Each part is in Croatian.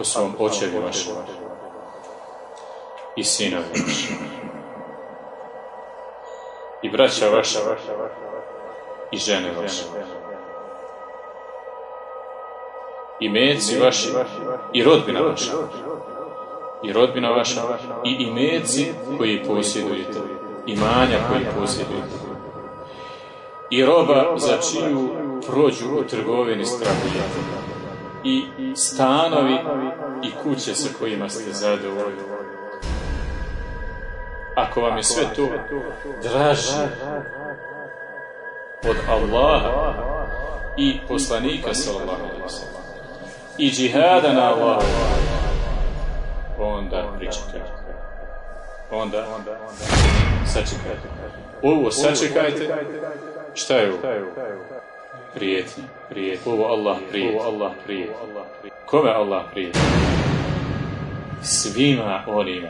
ako su vam očevi vaši. I sinovi vaši. I braća vaša i žene vaše. I meci vaši. I rodbina vaša. I rodbina vaša. I imeci koji posjedujete. Imanja koji posjedujete. I roba za čiju prođu u trgovini strahujete i stanovi i kuće sa kojima ste zadovoljni. Ako vam je sve to draže od Allaha i poslanika sallallahu i džihada na Allahu onda pričekajte. Onda, sačekajte. Ovo sačekajte. Šta je ovo? Prijetnje, prijetnje. Ovo Allah prijetnje. Ovo Allah prijetnje. Kome Allah prijetnje? Svima onima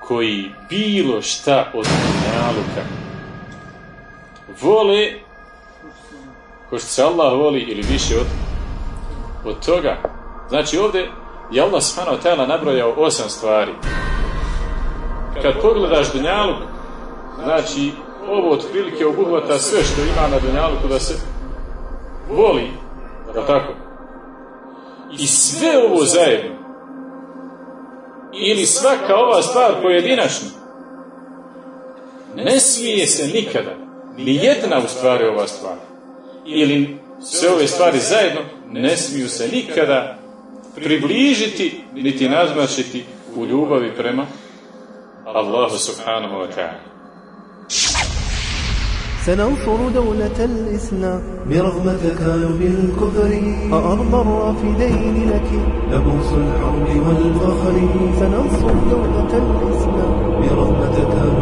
koji bilo šta od naluka vole ko što se Allah voli ili više od, od toga. Znači ovdje je Allah subhanahu nabrojao osam stvari. Kad pogledaš Dunjaluk, znači ovo otprilike obuhvata sve što ima na Dunjaluku da se voli, je tako? I sve ovo zajedno, ili svaka ova stvar pojedinačno, ne smije se nikada, ni jedna u stvari ova stvar, ili sve ove stvari zajedno, ne smiju se nikada približiti, niti nazmačiti u ljubavi prema Allahu subhanahu wa ta'ala. سننصر دولة الإسلام برغم تكالب الكفر أأرض الرافدين لك. لبوس الحرب والفخر. سننصر دولة الإسلام برغم تكالب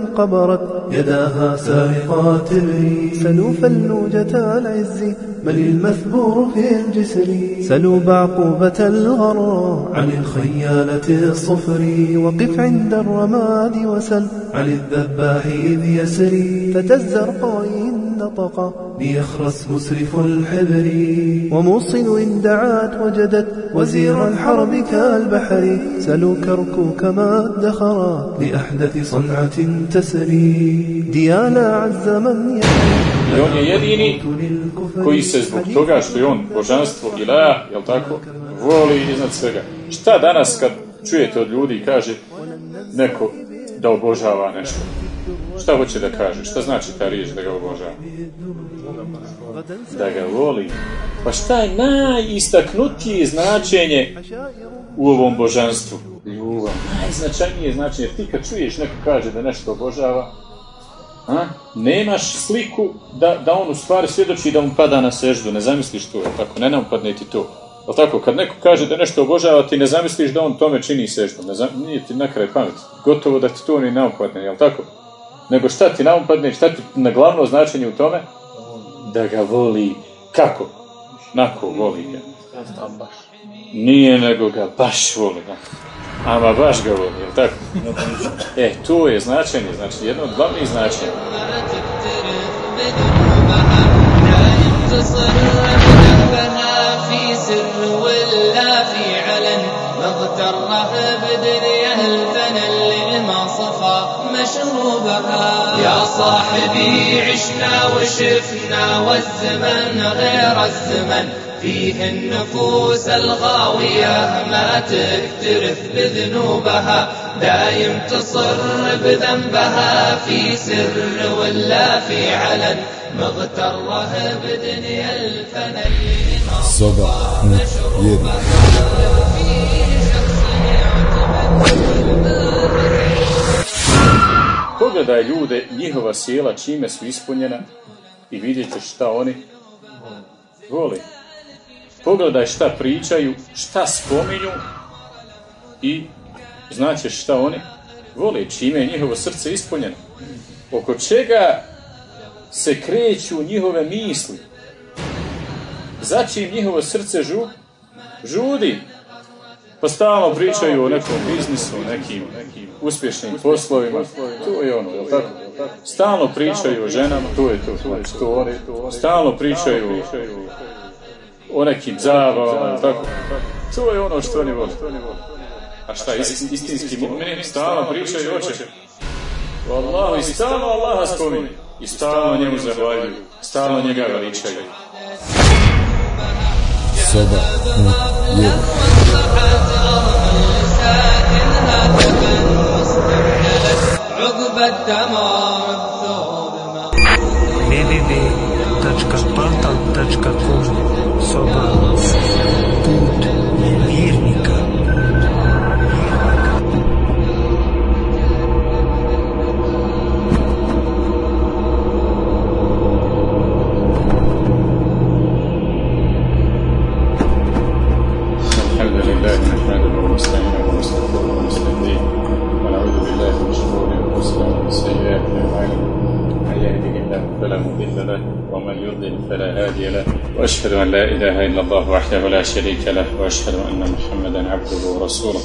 قبرت. يداها سارقات الري سلوا فلوجة العز بل المثبور في الجسر. سلوا بعقوبة الغرى. عن الخيالة الصفر. وقف عند الرماد وسل. عن الذباح إذ يسري. فتى الزرقاء نطق ليخرس مسرف الحبر وموصل إن دعات وجدت وزير الحرب كالبحر سلوا كركوك ما ادخرت لأحدث صنعة تسري ديانا عز من I on je jedini koji se zbog toga što je on božanstvo ilah, jel tako, voli iznad svega. Šta danas kad čujete od ljudi kaže neko da obožava nešto? Šta hoće da kaže? Šta znači ta riječ da ga obožava? Da ga voli. Pa šta je najistaknutije značenje u ovom božanstvu? Ljubav. Najznačajnije značenje. Ti kad čuješ neko kaže da nešto obožava, a? nemaš sliku da, da on u stvari svjedoči da mu pada na seždu, ne zamisliš to, tako, ne nam padne ti to. Jel tako, kad neko kaže da nešto obožava, ti ne zamisliš da on tome čini seždu, ne zam, nije ti na kraj pamet, gotovo da ti to ni naumpadne, jel tako? Nego šta ti naumpadne, šta ti na glavno značenje u tome? Da ga voli, kako? Nako voli ga. Nije nego ga baš voli ga. Ama baš ga voli, jel tako? E, to je značenje, znači jedno od glavnih značenja. تصر بذنبها في سر ولا في علن مغتره بدنيا الفن اللي ما صفى مشروبها يا صاحبي عشنا وشفنا والزمن غير الزمن. فيه النفوس الغاوية ما تكترث بذنوبها. دايم تصر بذنبها في سر ولا في علن. مغتره بدنيا الفن اللي ما Soba jedna. Pogledaj ljude, njihova sjela čime su ispunjena i vidjet ćeš šta oni Voli. Pogledaj šta pričaju, šta spominju i znaćeš šta oni vole, čime je njihovo srce ispunjeno. Oko čega se kreću njihove misli. Začim njihovo srce žu, žudi. Pa stalno pričaju o nekom biznisu, nekim uspješnim poslovima. To je ono, jel tako? Stalno pričaju o ženama, to je to, znači to oni. Stalno pričaju o nekim zabavama, tako? To je ono što oni vole. A šta, ist, istinski mu'mini stalno pričaju. O Allahu i stalno Allaha spominju. I stalno njemu zahvaljuju. Stalno njega veličaju. Soba. عقب التمام بثوب ما www.paltal.com Soba واشهد ان لا اله الا الله وحده لا شريك له واشهد ان محمدا عبده ورسوله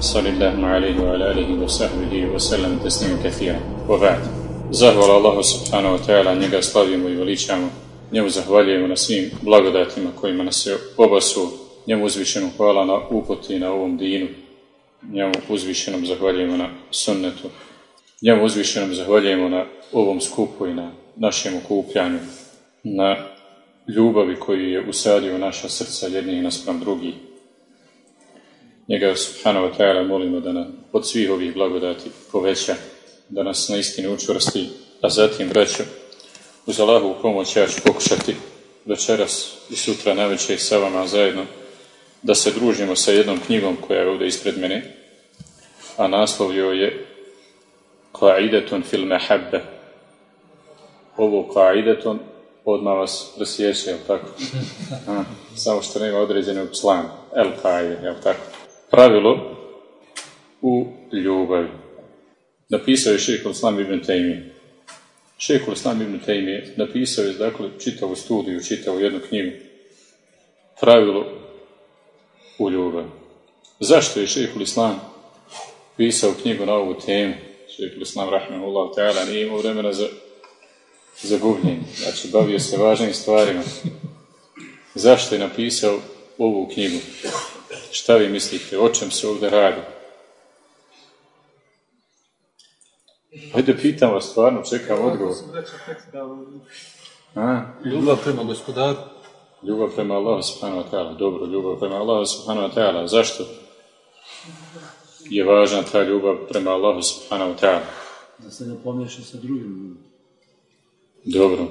صلى الله عليه وعلى اله وصحبه وسلم تسليما كثيرا وبعد Zahvala Allahu subhanahu wa ta'ala, njega slavimo i veličamo, njemu zahvaljujemo na svim blagodatima kojima nas je obasu, njemu uzvišenom hvala na upoti na ovom dinu, njemu uzvišenom zahvaljujemo na sunnetu, njemu uzvišenom zahvaljujemo na ovom skupu i na našem okupljanju, na ljubavi koju je usadio u naša srca jednih naspram drugih. Njega subhanahu wa ta'ala molimo da nam od svih ovih blagodati poveća, da nas na istini učvrsti, a zatim braćo, uz Allahovu pomoć ja ću pokušati večeras i sutra navečer sa vama zajedno da se družimo sa jednom knjigom koja je ovdje ispred mene, a naslov joj je Qa'idetun fil mehabbe. Ovo Qa'idetun odmah vas presjeće, jel tako? A, samo što nema određenog člana. El Qa'ide, jel tako? Pravilo u ljubavi. Napisao je šehol Islam ibn Taymi. Šehol Islam ibn Taymi napisao je, dakle, čitavu studiju, čitavu jednu knjigu. Pravilo u ljubavi. Zašto je šehol Islam pisao knjigu na ovu temu? Šehol Islam, rahmehullah ta'ala, nije imao vremena za, za gubljenje. Znači, bavio se važnim stvarima. Zašto je napisao ovu knjigu? Šta vi mislite? O čem se ovdje radi? Hajde pitam vas, stvarno čekam odgovor. A? Ljubav prema gospodaru. Ljubav prema Allahu subhanahu wa ta'ala. Dobro, ljubav prema Allahu subhanahu wa ta'ala. Zašto je važna ta ljubav prema Allahu subhanahu wa ta'ala? Da se ne pomiješa sa drugim. Dobro.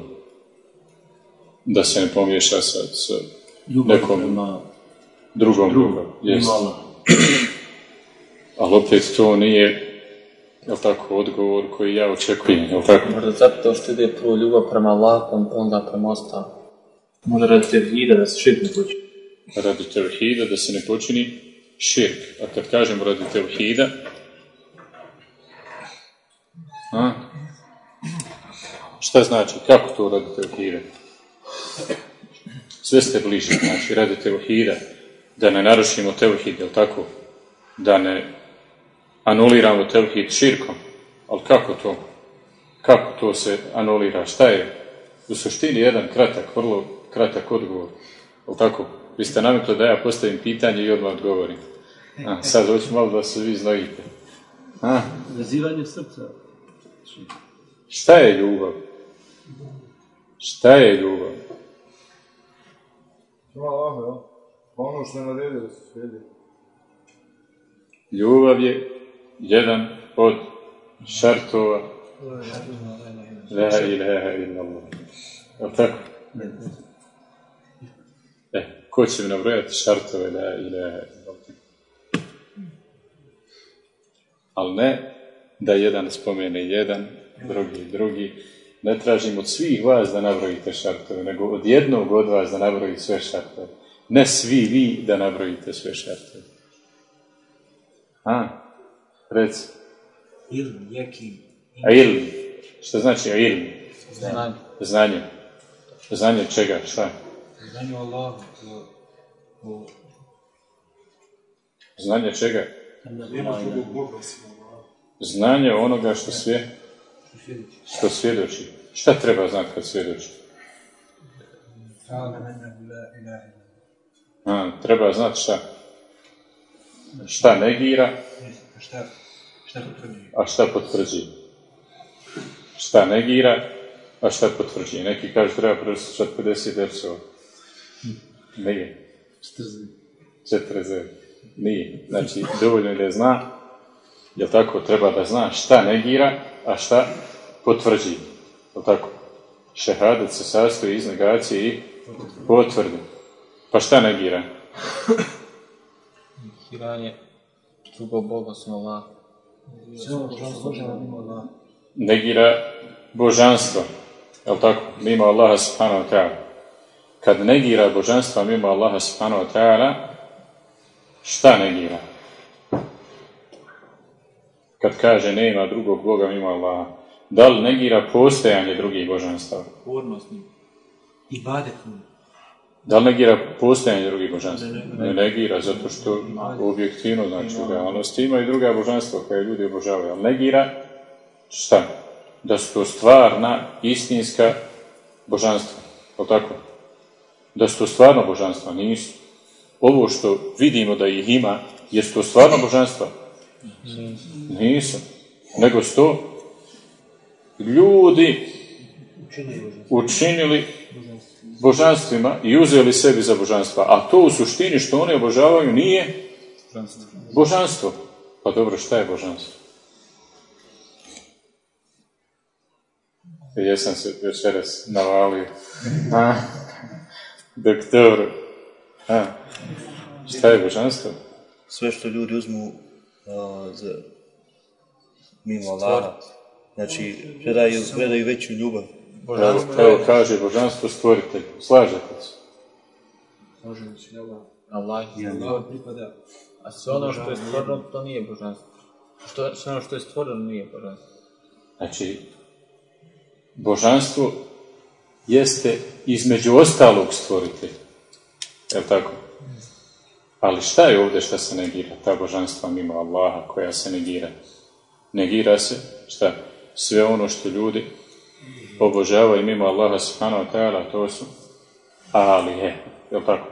Da se ne pomiješa sa, sa Ljubav nekom prema drugom drugom. ljubav. Jest. Imala. Ali opet to nije, jel tako, odgovor koji ja očekujem, jel tako? Možda zato što ide prvo ljubav prema Allahom, onda prema ostalim. Možda radi tevhida da se širk ne poći. radi tevhida, da se ne počini širk. A kad kažemo radi tevhida, a, šta znači, kako to radi tevhida? Sve ste bliže, znači radi tevhida, da ne narušimo tevhid, jel tako? Da ne anuliramo tevhid širkom. Ali kako to? Kako to se anulira? Šta je? U suštini jedan kratak, vrlo kratak odgovor. Jel tako? Vi ste navikli da ja postavim pitanje i odmah odgovorim. A, sad hoću malo da se vi znojite. A, Vezivanje srca. šta je ljubav? Šta je ljubav? Jel? Pa ono što je naredio da se slijedi. Ljubav je jedan od šartova La ilaha illallah. Jel tako? E, ko će mi nabrojati šartove La ilaha illallah? Ali ne da jedan spomene jedan, drugi drugi, ne tražim od svih vas da nabrojite šartove, nego od jednog od vas da nabroji sve šartove. Ne svi vi da nabrojite sve šartove. A, reci. Ilm, jekin, A ilm, što znači a ilm? Znanje. Znanje. Znanje čega, šta? znanje o, o Znanje čega? Znanje onoga što sve, što svjedoči. Šta treba znati kad svjedoči? A, treba znati šta? Šta negira. Šta, šta a šta potvrđuje. Šta negira, a šta potvrđuje. Neki kažu treba preslušati 50 dercova. Nije. 40. Nije. Znači, dovoljno je da zna, jel tako, treba da zna šta negira, a šta potvrđuje. Jel tako? Šehadet se sastoji iz negacije i potvrde. Pa šta negira? Hiranje drugog Boga. Sve ono Allah. negira božanstvo. Jel tako? Mimo Allaha subhanahu wa ta'ala. Kad negira božanstva mimo Allaha subhanahu wa ta'ala, šta negira? Kad kaže nema drugog Boga mimo Allaha, da li negira postojanje drugih božanstava? Odnos njim. Ibadet njim. Da li negira postojanje drugih božanstva? Ne negira, zato što objektivno, znači u realnosti ima i druga božanstva koje ljudi obožavaju, ali negira šta? Da su to stvarna, istinska božanstva. Je tako? Da su to stvarno božanstva, nisu. Ovo što vidimo da ih ima, jesu to stvarno božanstva? Nisu. Nego su to ljudi učinili božanstvima i uzeli sebi za božanstva. A to u suštini što oni obožavaju nije božanstvo. Pa dobro, šta je božanstvo? Jesam se večeras navalio. A, doktor. A, šta je božanstvo? sve što ljudi uzmu a, za, mimo Allaha. Znači, predaju, predaju veću ljubav. Evo, evo kaže božanstvo stvoritelj. Slažete se? Možemo se Allah. Allah je Allah pripada. A sve ono što je stvoreno, to nije božanstvo. Što, sve ono što je stvoreno nije božanstvo. Znači, božanstvo jeste između ostalog stvoritelj. Je li tako? Ali šta je ovdje šta se negira? Ta božanstva mimo Allaha koja se negira. Negira se, šta? Sve ono što ljudi obožavaju mimo Allaha subhanahu wa ta'ala, to su alihe. Je li tako?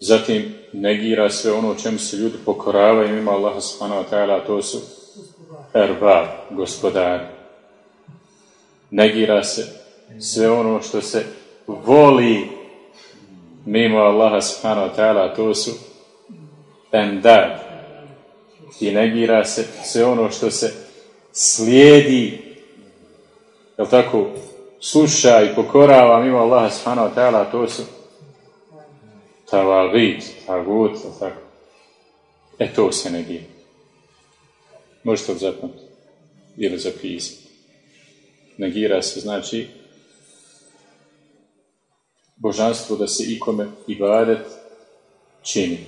Zatim negira sve ono čemu se ljudi pokoravaju mimo Allaha subhanahu wa ta'ala, to su erbab, gospodari. Negira se sve ono što se voli mimo Allaha subhanahu wa ta'ala, to su endad. I negira se sve ono što se slijedi, jel tako, sluša i pokorava mimo Allaha subhanahu wa ta'ala, to su tavagit, tagut, jel tako. E to se negira. Možete li zapamtiti ili zapisati. Negira se, znači, božanstvo da se ikome ibadet čini.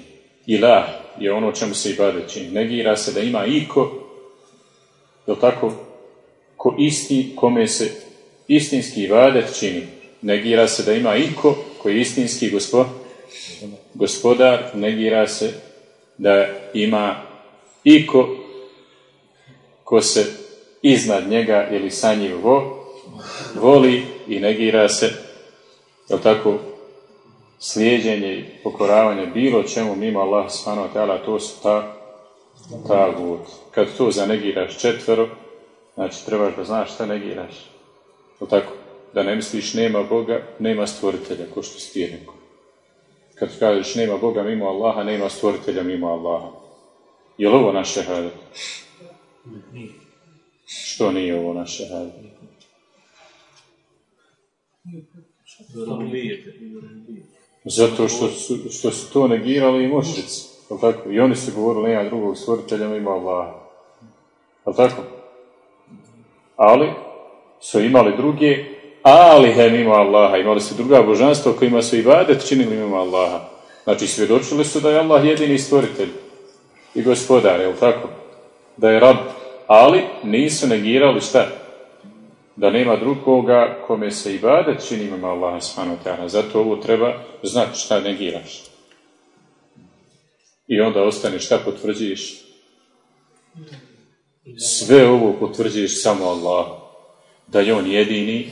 Ilah je ono čemu se ibadet čini. Negira se da ima iko, je tako, ko isti, kome se istinski ibadet čini. Negira se da ima iko koji je istinski gospod, gospodar, negira se da ima iko ko se iznad njega ili sa njim vo, voli i negira se, je tako, slijedjenje i pokoravanje bilo čemu mimo Allah subhanahu wa ta'ala, to su ta, ta gut. Kad to zanegiraš četvero, znači trebaš da znaš šta negiraš. Je tako? Da ne misliš nema Boga, nema stvoritelja, ko što si ti. Kad kažeš nema Boga mimo Allaha, nema stvoritelja mimo Allaha. Je li ovo naš šehadet? Što nije ovo naš šehadet? Zato što su, što su to negirali i mušrici. Jel tako? I oni su govorili nema drugog stvoritelja mimo Allaha. Jel tako? ali su imali druge alihe mimo Allaha, imali su druga božanstva kojima su ibadet činili mimo Allaha. Znači, svjedočili su da je Allah jedini stvoritelj i gospodar, je tako? Da je rab, ali nisu negirali šta? Da nema drugoga kome se ibadet čini mimo Allaha subhanahu. Zato ovo treba znati šta negiraš. I onda ostane šta potvrđuješ? Sve ovo potvrđuješ samo Allah. Da je on jedini,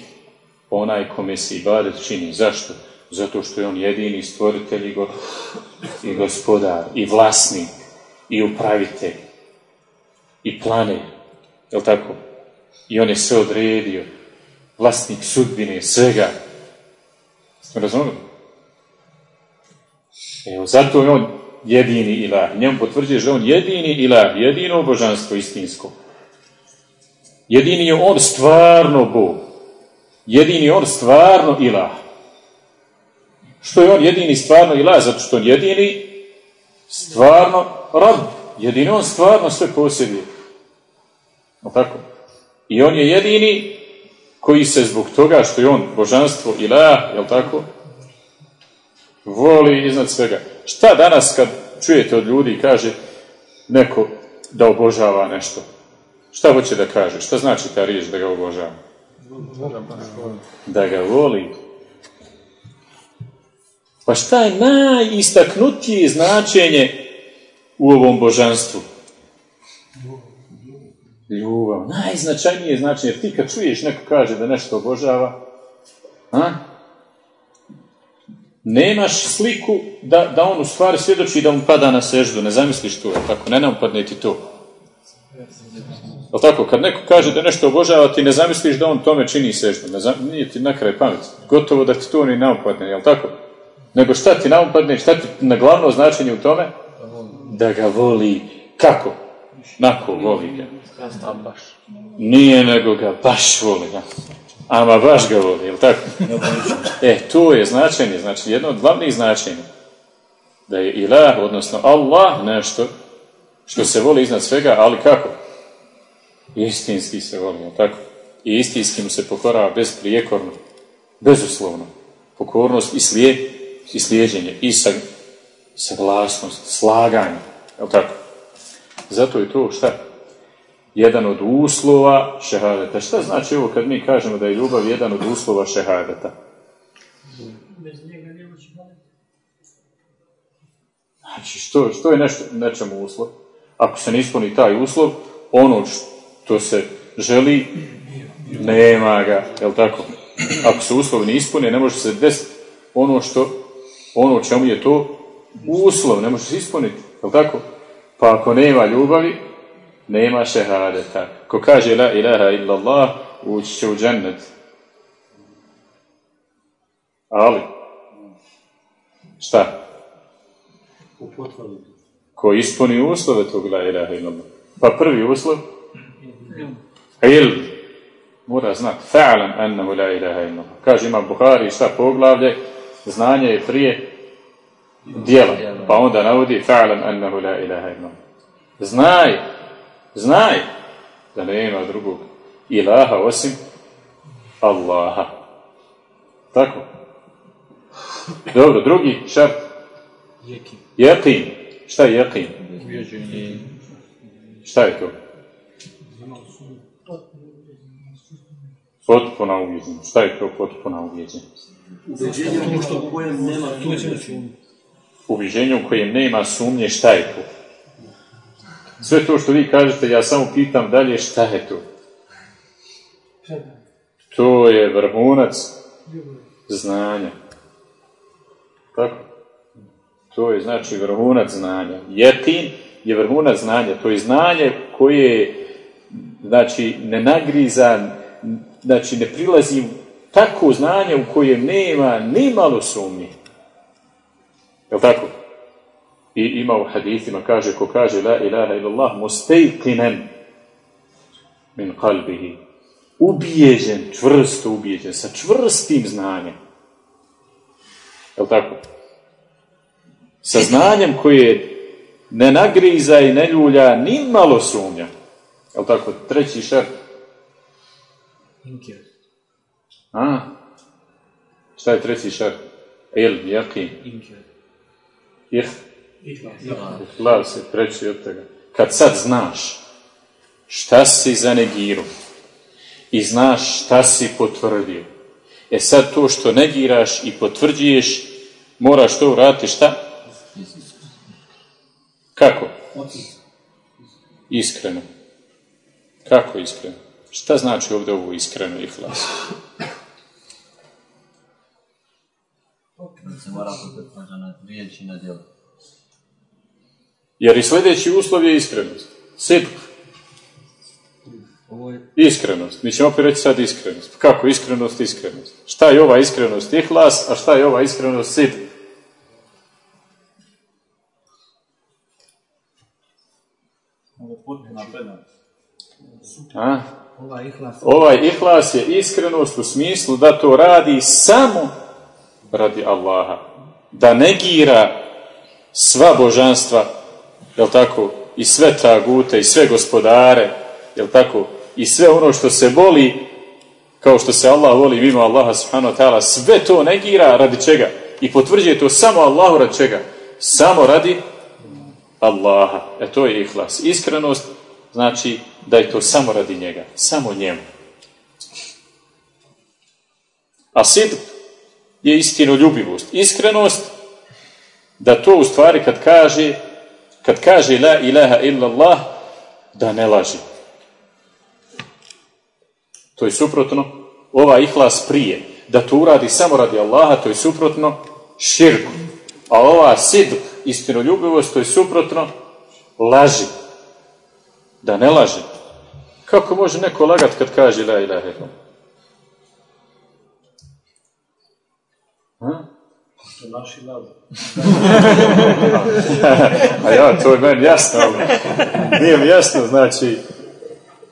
onaj kome se ibadet čini. Zašto? Zato što je on jedini stvoritelj i, i gospodar, i vlasnik, i upravitelj, i planer. Je tako? I on je sve odredio. Vlasnik sudbine, svega. Ste razumeli? Evo, zato je on jedini ilah. Njemu potvrđuješ da on jedini ilah, jedino božanstvo istinsko. Jedini je on stvarno Bog. Jedini je on stvarno ilah. Što je on jedini stvarno ilah? Zato što on jedini stvarno rab. Jedini on stvarno sve posjeduje. No tako? I on je jedini koji se zbog toga što je on božanstvo ilah, jel tako? Voli iznad svega. Šta danas kad čujete od ljudi i kaže neko da obožava nešto? Šta hoće da kaže? Šta znači ta riječ da ga obožava? Da ga voli. Pa šta je najistaknutije značenje u ovom božanstvu? Ljubav. Najznačajnije značenje. Jer ti kad čuješ neko kaže da nešto obožava, a? nemaš sliku da, da on u stvari svjedoči da mu pada na seždu. Ne zamisliš to, tako, ne nam padne ti to. Jel tako, kad neko kaže da nešto obožava, ti ne zamisliš da on tome čini seždu. Ne zam, nije ti na kraj pamet. Gotovo da ti to ni naupadne, jel tako? Nego šta ti naupadne, šta ti na glavno značenje u tome? Da ga voli. Kako? Nako voli ga. Nije nego ga baš voli ga. Ama baš ga voli, jel tako? e, to je značenje, znači jedno od glavnih značenja. Da je ilah, odnosno Allah, nešto što se voli iznad svega, ali kako? Istinski se voli, jel tako? I istinski mu se pokorava besprijekorno, bezuslovno. Pokornost i, slijed, i slijeđenje, i sa, saglasnost, slaganje, jel tako? Zato je to šta? jedan od uslova šehadeta. Šta znači ovo kad mi kažemo da je ljubav jedan od uslova šehadeta? Znači, što, što je nešto, nečemu uslov? Ako se ne ispuni taj uslov, ono što se želi, nema ga, jel tako? Ako se uslov ne ispuni, ne može se desiti ono što, ono čemu je to uslov, ne može se ispuniti, jel tako? Pa ako nema ljubavi, nema šehadeta. Ko kaže la ilaha illallah, ući će u džennet. Ali, šta? Ko ispuni uslove tog la ilaha illallah. Pa prvi uslov? Il. Mora znati. Fa'alam annahu la ilaha illallah. Kaže ima Buhari šta poglavlje, znanje je prije dijela. Pa onda navodi fa'alam annahu la ilaha illallah. Znaj Znaj da nema drugog ilaha osim Allaha. Tako. Dobro, drugi šart. Jekin. Šta je jekin? Šta je to? Potpuna uvjeđenja. Šta je to potpuna uvjeđenja? Ubeđenje ono što u kojem nema sumnje. Uviđenje u kojem nema sumnje, šta je to? Sve to što vi kažete, ja samo pitam dalje šta je to? To je vrhunac znanja. Tako? To je znači vrhunac znanja. Jetin je vrhunac znanja. To je znanje koje znači ne nagriza, znači ne prilazi tako znanje u kojem nema ni malo sumnje. Je tako? I ima u hadithima, kaže, ko kaže la ilaha illallah, mustejqinen min kalbihi. Ubijeđen, čvrsto ubijeđen, sa čvrstim znanjem. Je tako? Sa znanjem koje ne nagriza i ne ljulja ni malo sumnja. Je tako? Treći šart. Inkir. A? Šta je treći šart? Il, jakin. Inkir. Ih. Ihlas je treći od toga. Kad sad znaš šta si zanegirao i znaš šta si potvrdio, e sad to što negiraš i potvrđuješ, moraš to uraditi šta? Kako? Iskreno. Kako iskreno? Šta znači ovdje ovo iskreno se mora na riječi i na djelo. Jer i sljedeći uslov je iskrenost. Sidq. Iskrenost. Mi ćemo opet reći sad iskrenost. Kako iskrenost, iskrenost? Šta je ova iskrenost ihlas, a šta je ova iskrenost sidq? A? Ova ihlas. Ovaj ihlas je iskrenost u smislu da to radi samo radi Allaha. Da negira sva božanstva, jel tako, i sve tagute, i sve gospodare, jel tako, i sve ono što se voli, kao što se Allah voli mimo Allaha subhanahu wa ta'ala, sve to negira radi čega? I potvrđuje to samo Allahu radi čega? Samo radi Allaha. E to je ihlas. Iskrenost znači da je to samo radi njega, samo njemu. A sidq je istinoljubivost. Iskrenost, da to u stvari kad kaže, kad kaže la ilaha illallah, da ne laži. To je suprotno, ova ihlas prije, da to uradi samo radi Allaha, to je suprotno širku. A ova sidq, istinoljubivost, to je suprotno laži. Da ne laže. Kako može neko lagat kad kaže la ilaha illallah? Ha? Naši laži. A ja, to je meni jasno. Nije mi jasno, znači,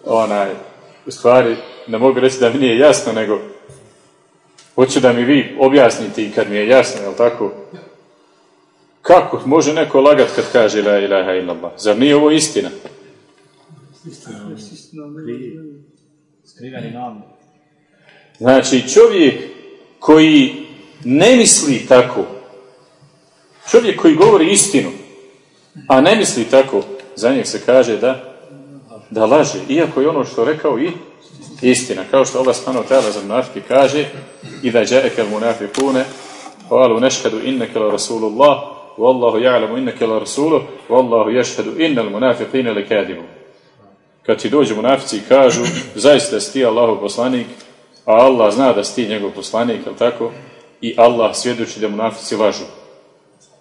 onaj, u stvari, ne mogu reći da mi nije jasno, nego hoću da mi vi objasnite i kad mi je jasno, jel tako? Kako može neko lagat kad kaže la ilaha illallah? Zar nije ovo istina? Znači, čovjek koji ne misli tako, čovjek koji govori istinu, a ne misli tako, za njeg se kaže da da laže, iako je ono što rekao i istina, kao što Allah wa ta'ala za munafike kaže i da ja'aka al-munafiqune qalu nashhadu innaka la rasulullah wallahu ya'lamu innaka la rasuluh wallahu yashhadu innal munafiqina lakadibun. Kad ti dođu munafici i kažu zaista si ti Allahov poslanik a Allah zna da si ti njegov poslanik, jel tako? I Allah svjedoči da munafici lažu.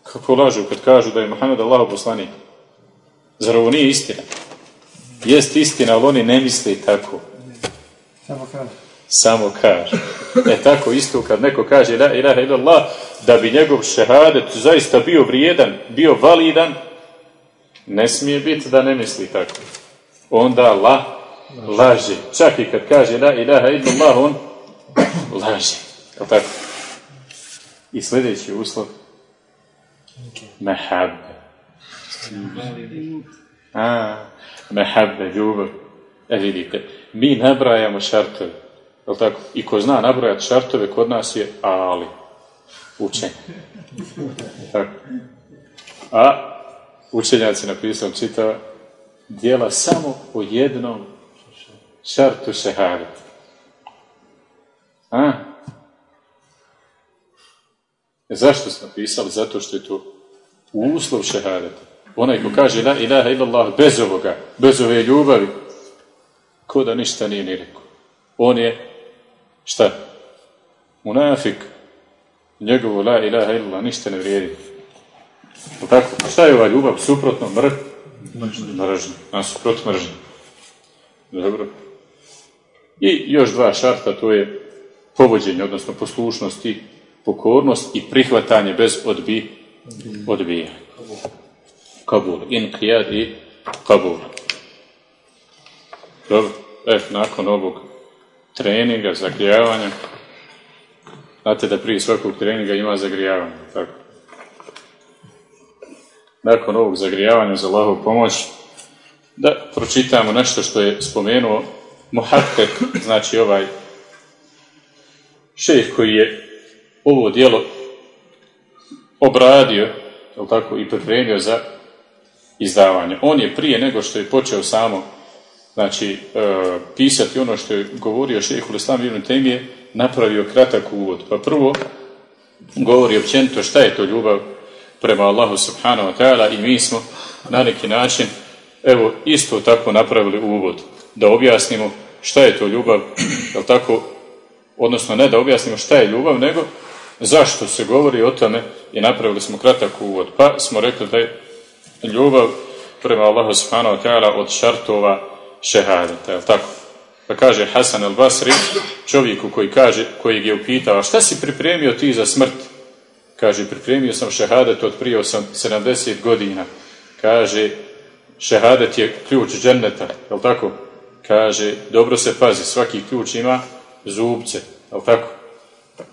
Kako lažu kad kažu da je Muhammed Allahov poslanik? Zar ovo nije istina? Jest istina, ali oni ne misle tako. Samo kaže. Samo kaže. E tako isto kad neko kaže la ilaha illallah, da bi njegov šehadet zaista bio vrijedan, bio validan, ne smije biti da ne misli tako. Onda la, laže. Čak i kad kaže la ilaha illallah, on laže. Je tako? I sljedeći uslov, mehabbe. A, mehabbe, ljubav. E vidite, mi nabrajamo šartove. Je tako? I ko zna nabrajati šartove, kod nas je ali. Učenje. Tako. A učenjaci napisali čitava dijela samo o jednom šartu šehadet. A? E zašto smo napisali? Zato što je to uslov šehadeta. Onaj ko kaže la ilaha illallah bez ovoga, bez ove ljubavi, ko da ništa nije ni rekao. On je, šta? Munafik. Njegovo la ilaha illallah ništa ne vrijedi. Tako? Šta je ova ljubav? Suprotno mr... mržnje. Nasuprot mržnje. Dobro. I još dva šarta, to je povođenje, odnosno poslušnost i pokornost i prihvatanje bez odbi, odbijanja. Kabul. In qiyad i kabul. Dobro. E, nakon ovog treninga, zagrijavanja, znate da prije svakog treninga ima zagrijavanje, tako? Nakon ovog zagrijavanja za Allahovu pomoć, da pročitamo nešto što je spomenuo Muhakkek, znači ovaj šejh koji je ovo dijelo obradio, jel tako, i pripremio za izdavanje. On je prije nego što je počeo samo znači, e, pisati ono što je govorio šehhul Islam Ibn Temije, napravio kratak uvod. Pa prvo govori općenito šta je to ljubav prema Allahu subhanahu wa ta'ala i mi smo na neki način evo isto tako napravili uvod da objasnimo šta je to ljubav, jel tako, odnosno ne da objasnimo šta je ljubav, nego zašto se govori o tome i napravili smo kratak uvod. Pa smo rekli da je ljubav prema Allahu subhanahu wa ta'ala od šartova šehadeta, jel tako? Pa kaže Hasan el Basri, čovjeku koji kaže, koji je upitao, šta si pripremio ti za smrt? Kaže, pripremio sam šehadet od prije 70 godina. Kaže, šehadet je ključ dženneta, jel tako? Kaže, dobro se pazi, svaki ključ ima zubce, jel tako?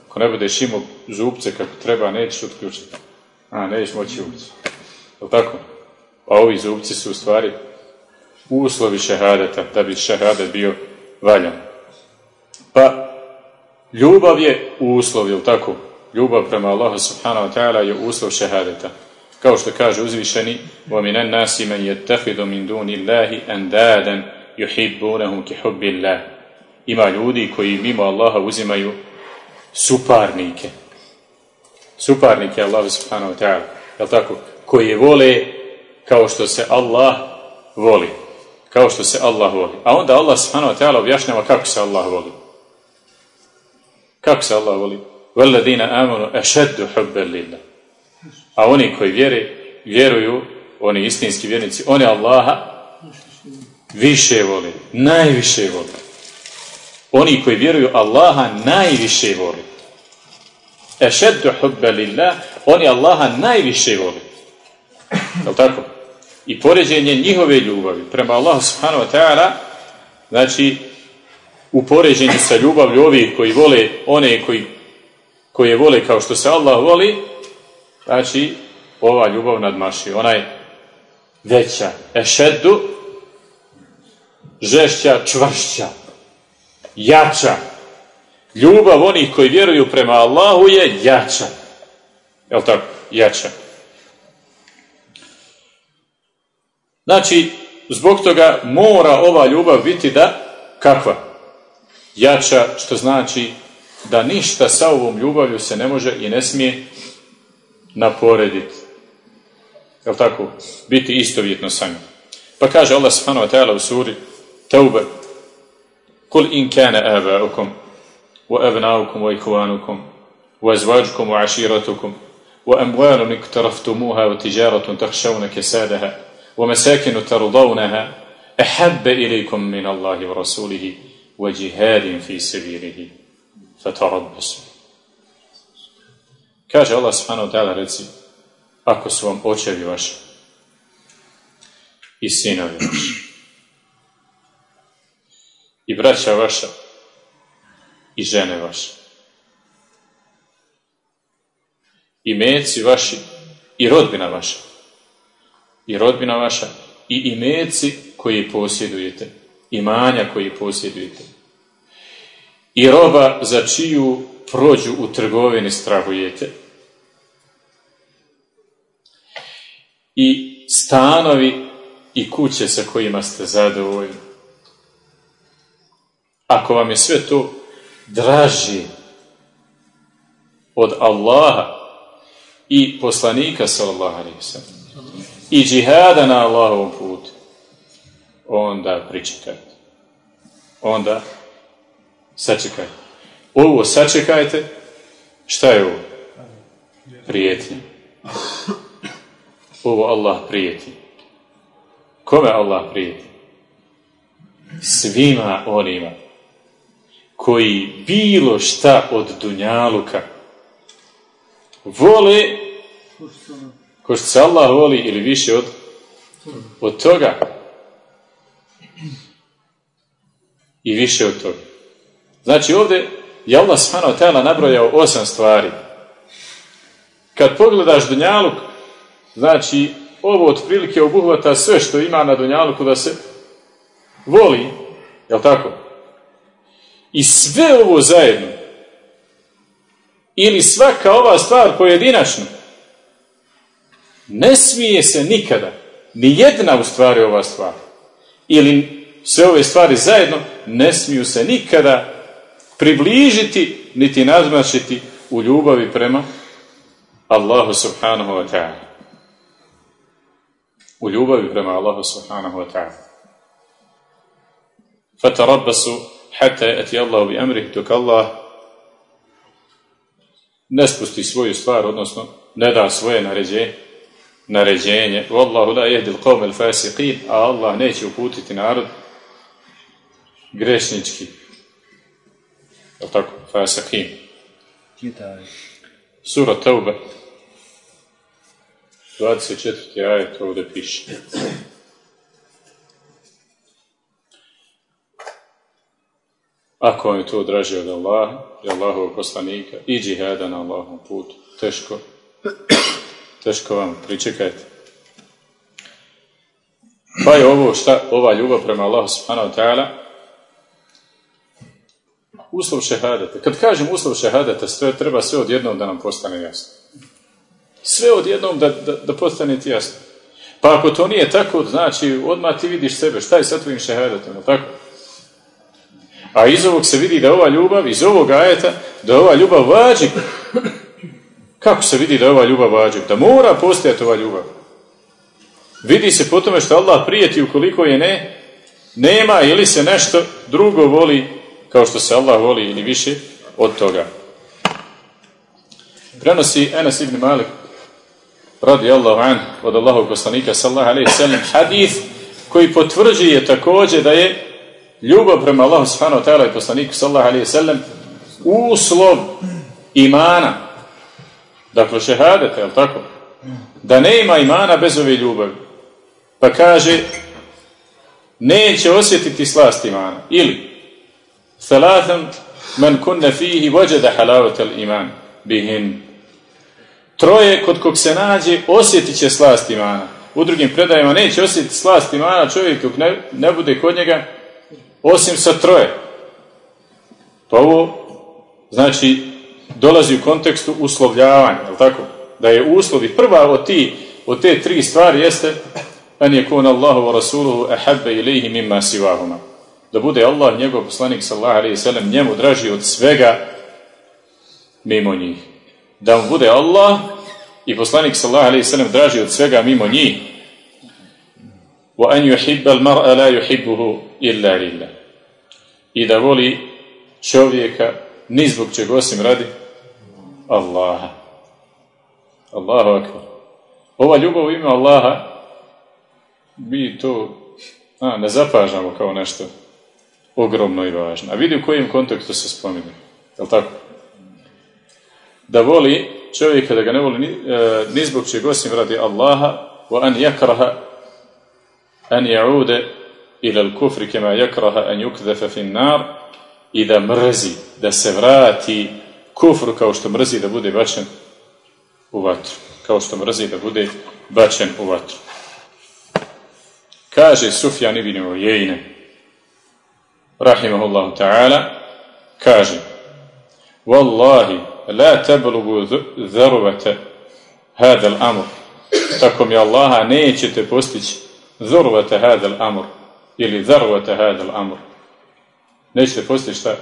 Ako ne budeš imao zubce kako treba, nećeš otključiti. A, nećeš moći ući. Jel tako? A ovi zubci su u stvari uslovi šehadeta, da bi šehadet bio valjan. Pa, ljubav je uslov, jel tako? Ljubav prema Allahu subhanahu wa ta'ala je uslov šehadeta. Kao što kaže uzvišeni, وَمِنَ النَّاسِ مَنْ يَتَّخِذُ مِنْ دُونِ اللَّهِ أَنْدَادًا يُحِبُّونَهُمْ كِحُبِّ اللَّهِ Ima ljudi koji mimo Allaha uzimaju suparnike. Suparnike Allahu subhanahu wa ta'ala. Jel tako? Koji je vole kao što se Allah voli. Kao što se Allah voli. A onda Allah subhanahu wa ta'ala objašnjava kako se Allah voli. Kako se Allah voli? وَالَّذِينَ آمَنُوا أَشَدُّ حُبَّ لِلَّهِ A oni koji vjere, vjeruju, oni istinski vjernici, oni Allaha više vole, najviše vole. Oni koji vjeruju Allaha najviše vole. Ešeddu hubbe lillah, oni Allaha najviše vole. Je tako? I poređenje njihove ljubavi prema Allahu subhanahu wa ta'ala, znači u poređenju sa ljubavlju ovih koji vole one koji koje vole kao što se Allah voli, znači ova ljubav nadmaši. Ona je veća. Ešeddu, žešća, čvršća, jača. Ljubav onih koji vjeruju prema Allahu je jača. Je li tako? Jača. Znači, zbog toga mora ova ljubav biti da, kakva? Jača, što znači da ništa sa ovom ljubavlju se ne može i ne smije naporediti. Je tako? Biti istovjetno sa. Pa kaže Allah ta'ala u suri Tauba Kul in kana aba'ukum wa abna'ukum wa ikhwanukum wa azwajukum wa ashiratukum wa amwalun iktaraftumuha wa tijaratun takhshawna kasadaha wa masakinu tardawnaha ahabba ilaykum min Allahi wa rasulihi wa jihadin fi sabilihi fatarabbasu. Kaže Allah subhanahu wa ta'ala reci ako su vam očevi vaši i sinovi vaši i braća vaša i žene vaše. I meci vaši i rodbina vaša. I rodbina vaša i imeci koji posjedujete imanja koji posjedujete. I roba za čiju prođu u trgovini strahujete. I stanovi i kuće sa kojima ste zadovoljni. Ako vam je sve to draži od Allaha i poslanika sallallahu alaihi i džihada na Allahovom putu, onda pričekajte. Onda sačekajte. Ovo sačekajte, šta je ovo? Prijetnje. Ovo Allah prijeti. Kome Allah prijeti? Svima onima koji bilo šta od Dunjaluka vole ko što se Allah voli ili više od, od toga i više od toga. Znači ovdje je Allah wa nabrojao osam stvari. Kad pogledaš Dunjaluk, znači ovo otprilike obuhvata sve što ima na Dunjaluku da se voli, jel tako? I sve ovo zajedno ili svaka ova stvar pojedinačno, ne smije se nikada, ni jedna u stvari ova stvar, ili sve ove stvari zajedno, ne smiju se nikada približiti, niti nadmašiti u ljubavi prema Allahu subhanahu wa ta'ala. U ljubavi prema Allahu subhanahu wa ta'ala. Fatarabbasu hatta ati Allahu bi amrih dok Allah ne spusti svoju stvar, odnosno ne da svoje naređenje, naređenje. Wallahu la yahdi al-qawm al-fasiqin, a Allah neće uputiti narod grešnički. Je tako? Fasiqin. Sura Tauba. 24. ajet ovdje piše. Ako vam je to draže od Allaha i Allahovog poslanika i džihada na Allahovom putu, teško, teško vam, pričekajte. Pa je ovo šta, ova ljubav prema Allahu subhanahu wa ta'ala, uslov šehadeta. Kad kažem uslov šehadeta, sve treba sve odjednom da nam postane jasno. Sve odjednom da, da, da postane ti jasno. Pa ako to nije tako, znači odmah ti vidiš sebe, šta je sa tvojim šehadetom, jel tako? A iz ovog se vidi da ova ljubav, iz ovog ajeta, da ova ljubav vađi. Kako se vidi da ova ljubav vađi? Da mora postojati ova ljubav. Vidi se po tome što Allah prijeti ukoliko je ne, nema ili se nešto drugo voli kao što se Allah voli ili više od toga. Prenosi Enes ibn Malik radi Allahu an od Allahog poslanika sallahu alaihi sallam hadith koji potvrđuje također da je ljubav prema Allahu subhanahu wa ta'ala i poslaniku sallahu alaihi sallam uslov imana. Dakle šehadete, je tako? da ne ima imana bez ove ljubavi. Pa kaže neće osjetiti slast imana. Ili thalathan man kunna fihi wajada halavatal iman bihin. Troje kod kog se nađe osjetit će slast imana. U drugim predajima neće osjetiti slast imana čovjek dok ne, ne bude kod njega osim sa troje. Pa ovo znači dolazi u kontekstu uslovljavanja je tako? da je uslovi prva od, ti, od te tri stvari jeste an je kun Allahu wa rasuluhu ahabbe ilaihi mimma sivahuma da bude Allah njegov poslanik sallallahu alaihi sallam njemu draži od svega mimo njih. Da mu bude Allah i poslanik sallallahu alaihi sallam draži od svega mimo njih. Wa an yuhibba al-mar'a la yuhibbuhu illa lillah i da voli čovjeka ni zbog čega osim radi Allaha Allahu akbar ova ljubav ima Allaha mi to a, ne zapažamo kao nešto ogromno i važno. A vidi u kojem kontekstu se spominje. Je tako? Da voli čovjeka, da ga ne voli ni, e, ni zbog čeg osim radi Allaha, wa an yakraha an ja'ude إلى الكفر كما يكره أن يكذف في النار. إلى مرزي دا سفراتي كفر كاو شتو مرزي دا بودي باشن وواتر كاو شتو مرزي دا بودي باشن وواتر كاجي سفيان بن عيين رحمه الله تعالى. كاجي. والله لا تبلغ ذروة هذا الأمر. تكم يا الله نيچة تبستيش ذروة هذا الأمر. Ili zaruvete hada l'amur. Nećete postići šta?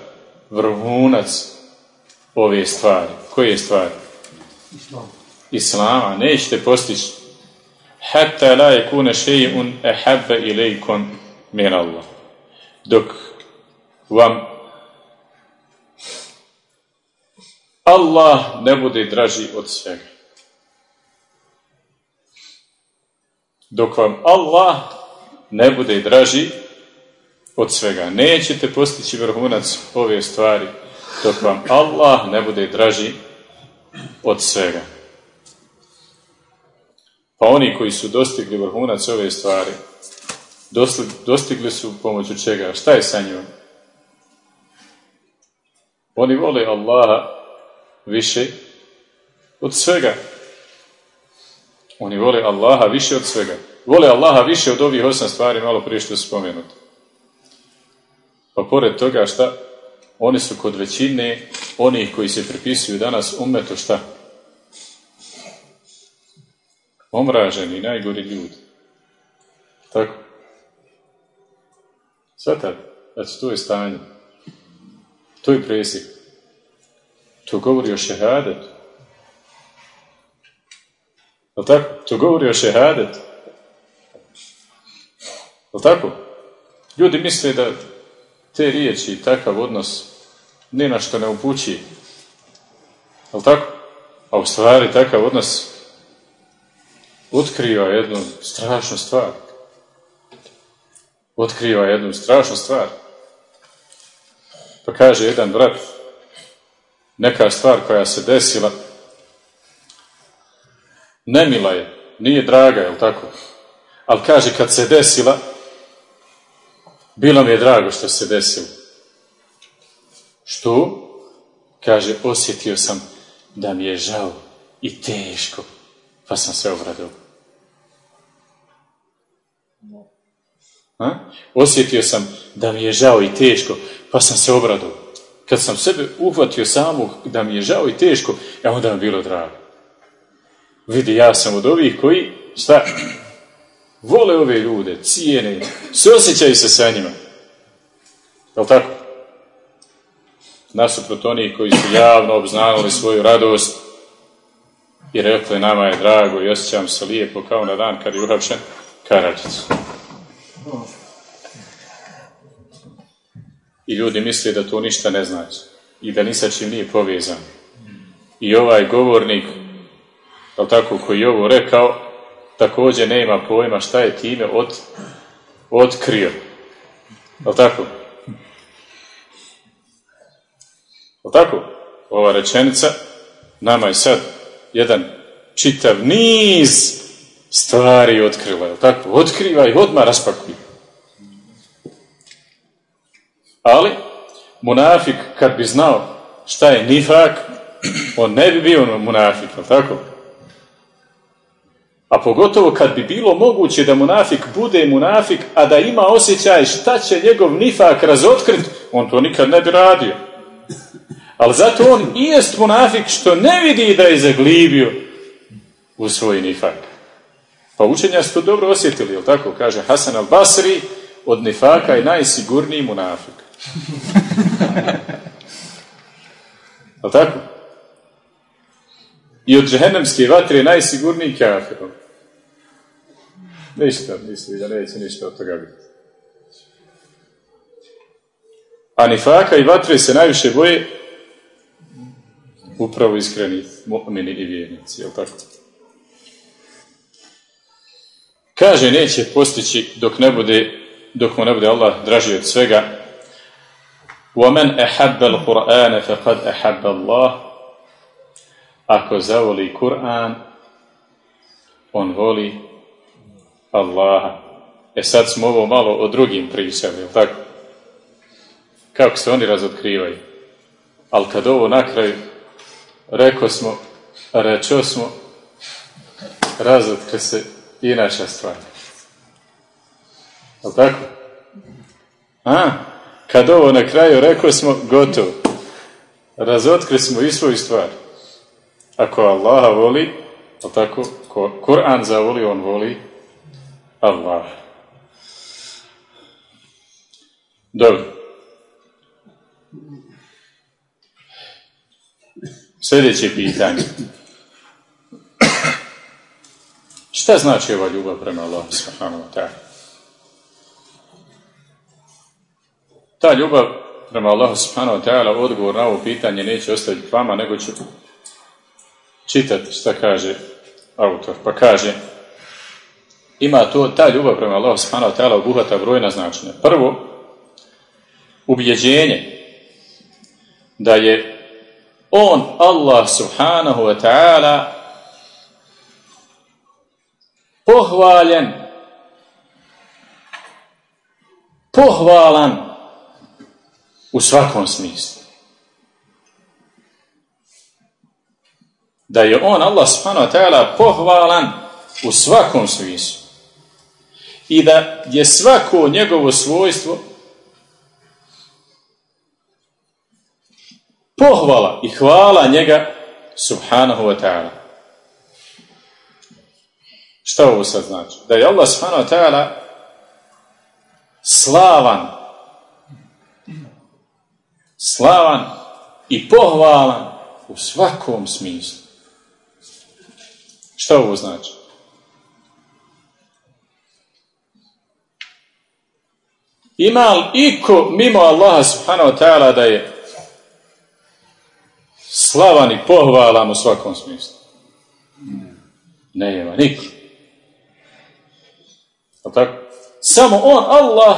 Vrhunac ove stvari. Koje stvari? Islam. Islama. Nećete postići hatta la yakuna shay'un ahabba ilaykum min Allah. Dok vam Allah ne bude draži od svega. Dok vam Allah ne bude draži od svega. Nećete postići vrhunac ove stvari dok vam Allah ne bude draži od svega. Pa oni koji su dostigli vrhunac ove stvari, dostigli su pomoću čega? Šta je sa njom? Oni vole Allaha više od svega. Oni vole Allaha više od svega. Vole Allaha više od ovih osam stvari malo prije što spomenuti. Pa pored toga šta? oni su kod većine onih koji se pripisuju danas umetu šta? Omraženi, najgori ljudi. Tako? Svatate? Znači, to je stanje. To je presjek. To govori o šehadetu. Jel tako? To govori o šehadetu. Jel tako? Ljudi misle da te riječi i takav odnos ni na što ne upući. Jel tako? A u stvari takav odnos otkriva jednu strašnu stvar. Otkriva jednu strašnu stvar. Pa kaže jedan brat, neka stvar koja se desila, nemila je, nije draga, jel tako? Ali kaže, kad se desila, bilo mi je drago što se desilo. Što? Kaže, osjetio sam da mi je žao i teško, pa sam se obradio. A? Osjetio sam da mi je žao i teško, pa sam se obradao. Kad sam sebe uhvatio samog da mi je žao i teško, e onda mi je bilo drago. Vidi, ja sam od ovih koji, šta, vole ove ljude, cijene, osjećaju se sa njima. Je tako? Nasuprot onih koji su javno obznali svoju radost i rekli nama je drago i osjećam se lijepo kao na dan kad je uhapšen Karadžic. I ljudi misle da to ništa ne znači i da ni sa čim nije povezan. I ovaj govornik, ali tako koji je ovo rekao, također nema pojma šta je time od, otkrio. Ali tako? Ali tako? Ova rečenica nama je sad jedan čitav niz stvari otkrila. Je tako? Otkriva i odmah raspakuje. Ali, munafik kad bi znao šta je nifak, on ne bi bio munafik, je tako? A pogotovo kad bi bilo moguće da munafik bude munafik, a da ima osjećaj šta će njegov nifak razotkrit, on to nikad ne bi radio. Ali zato on i jest munafik što ne vidi da je zaglibio u svoj nifak. Pa učenja su to dobro osjetili, jel tako? Kaže Hasan al-Basri, od nifaka je najsigurniji munafik. jel tako? I od džehennemske vatre je najsigurniji kafir. Ništa, misli da neće ništa od toga biti. A nifaka i vatre se najviše boje upravo iskreni mu'mini i vjernici, jel tako? Kaže, neće postići dok ne bude, dok mu ne bude Allah draži od svega. وَمَنْ أَحَبَّ الْقُرْآنَ فَقَدْ أَحَبَّ اللَّهِ Ako zavoli Kur'an, on voli Allaha. E sad smo ovo malo o drugim pričama, jel tako? Kako se oni razotkrivaju. Ali kad ovo na kraju Reko smo, rečo smo, razotkre se i naša stvar. Je tako? A, kad ovo na kraju rekao smo, gotovo. Razotkri smo i svoju stvar. Ako Allaha voli, je tako, ko Kur'an zavoli, on voli Allah. Dobro. Sljedeće pitanje. Šta znači ova ljubav prema Allahu? Ta ljubav prema Allahu subhanahu wa ta'ala odgovor na ovo pitanje neće ostaviti vama, nego ću čitati šta kaže autor. Pa kaže, ima to, ta ljubav prema Allahu subhanahu wa ta'ala obuhvata brojna značenja. Prvo, ubjeđenje da je on, Allah subhanahu wa ta'ala, pohvaljen, pohvalan u svakom smislu. Da je on, Allah subhanahu wa ta'ala, pohvalan u svakom smislu. I da je svako njegovo svojstvo pohvala i hvala njega subhanahu wa ta'ala. Šta ovo sad znači? Da je Allah subhanahu wa ta'ala slavan, slavan i pohvalan u svakom smislu. Šta ovo znači? Ima li iko mimo Allaha subhanahu wa ta'ala da je slavan i pohvalan u svakom smislu? Nema, niko. Tako? Samo on, Allah,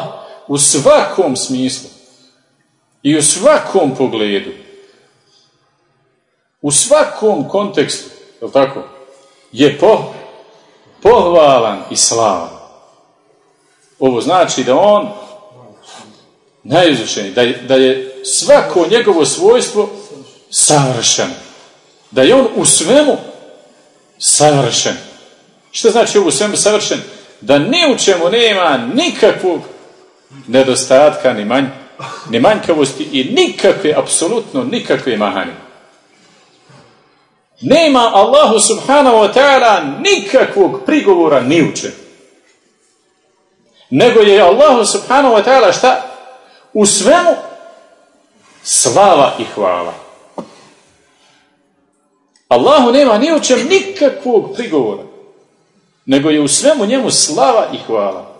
u svakom smislu i u svakom pogledu, u svakom kontekstu, je tako? Je po, pohvalan i slavan. Ovo znači da on najuzvišeniji, da, da je svako njegovo svojstvo savršeno. Da je on u svemu savršen. Što znači u svemu savršen? Da ni u čemu nema nikakvog nedostatka, ni, manj, ni manjkavosti i nikakve, apsolutno nikakve mahane. Nema Allahu subhanahu wa ta'ala nikakvog prigovora ni u čemu. Nego je Allahu subhanahu wa ta'ala šta? U svemu slava i hvala. Allahu nema ni u čem nikakvog prigovora, nego je u svemu njemu slava i hvala.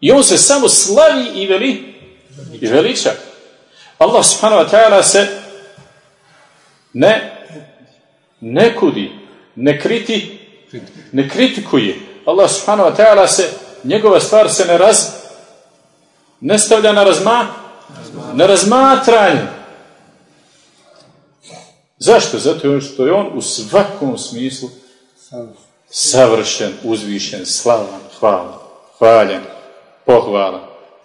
I on se samo slavi i, veli, i veliča. Allah subhanahu wa ta'ala se ne ne kudi, ne kriti, ne kritikuje. Allah subhanahu wa ta'ala se, njegova stvar se ne raz, ne stavlja na razma, na razmatranje. Zašto? Zato što je on u svakom smislu savršen, uzvišen, slavan, hvalan, hvaljen, pohvalan.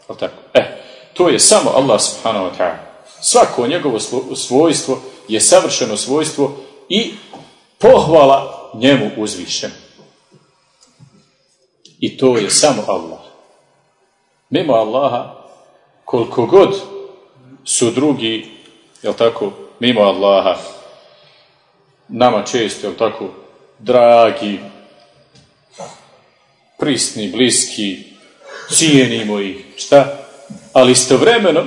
Tako. E, to je samo Allah subhanahu wa ta'ala. Svako njegovo svojstvo je savršeno svojstvo i pohvala njemu uzvišen. I to je samo Allah. Mimo Allaha, koliko god su drugi, jel tako, mimo Allaha, nama često, jel tako, dragi, prisni, bliski, cijenimo ih, šta? Ali istovremeno,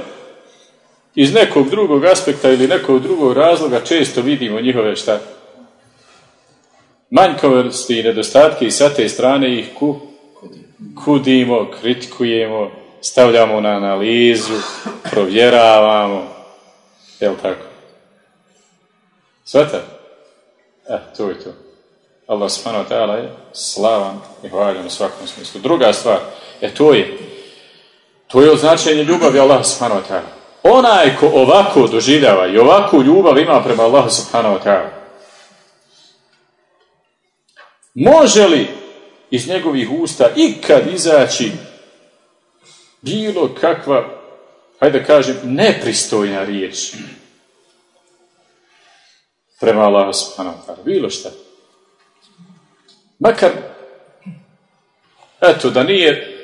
iz nekog drugog aspekta ili nekog drugog razloga često vidimo njihove šta? Manjkavosti i nedostatke i sa te strane ih ku, kudimo, kritikujemo, stavljamo na analizu, provjeravamo. Jel tako? Svata? E, to je to. Allah subhanahu wa ta'ala je slavan i hvaljan u svakom smislu. Druga stvar, e to je, to je označenje ljubavi Allah subhanahu wa ta'ala. Onaj ko ovako doživljava i ovakvu ljubav ima prema Allahu subhanahu wa ta'ala, može li iz njegovih usta ikad izaći bilo kakva, hajde da kažem, nepristojna riječ prema ta'ala, bilo šta. Makar, eto, da nije,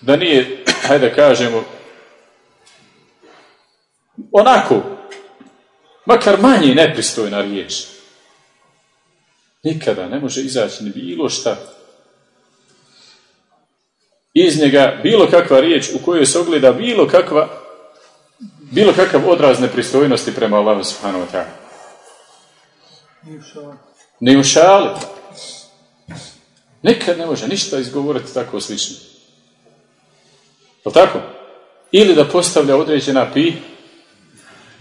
da nije, hajde da kažemo, onako, makar manje nepristojna riječ. Nikada ne može izaći ni bilo šta. Iz njega bilo kakva riječ u kojoj se ogleda bilo kakva bilo kakav odraz nepristojnosti prema Allahu subhanahu wa ta'ala. Ni u šali. Nikad ne može ništa izgovoriti tako slično. Je tako? Ili da postavlja određena pi,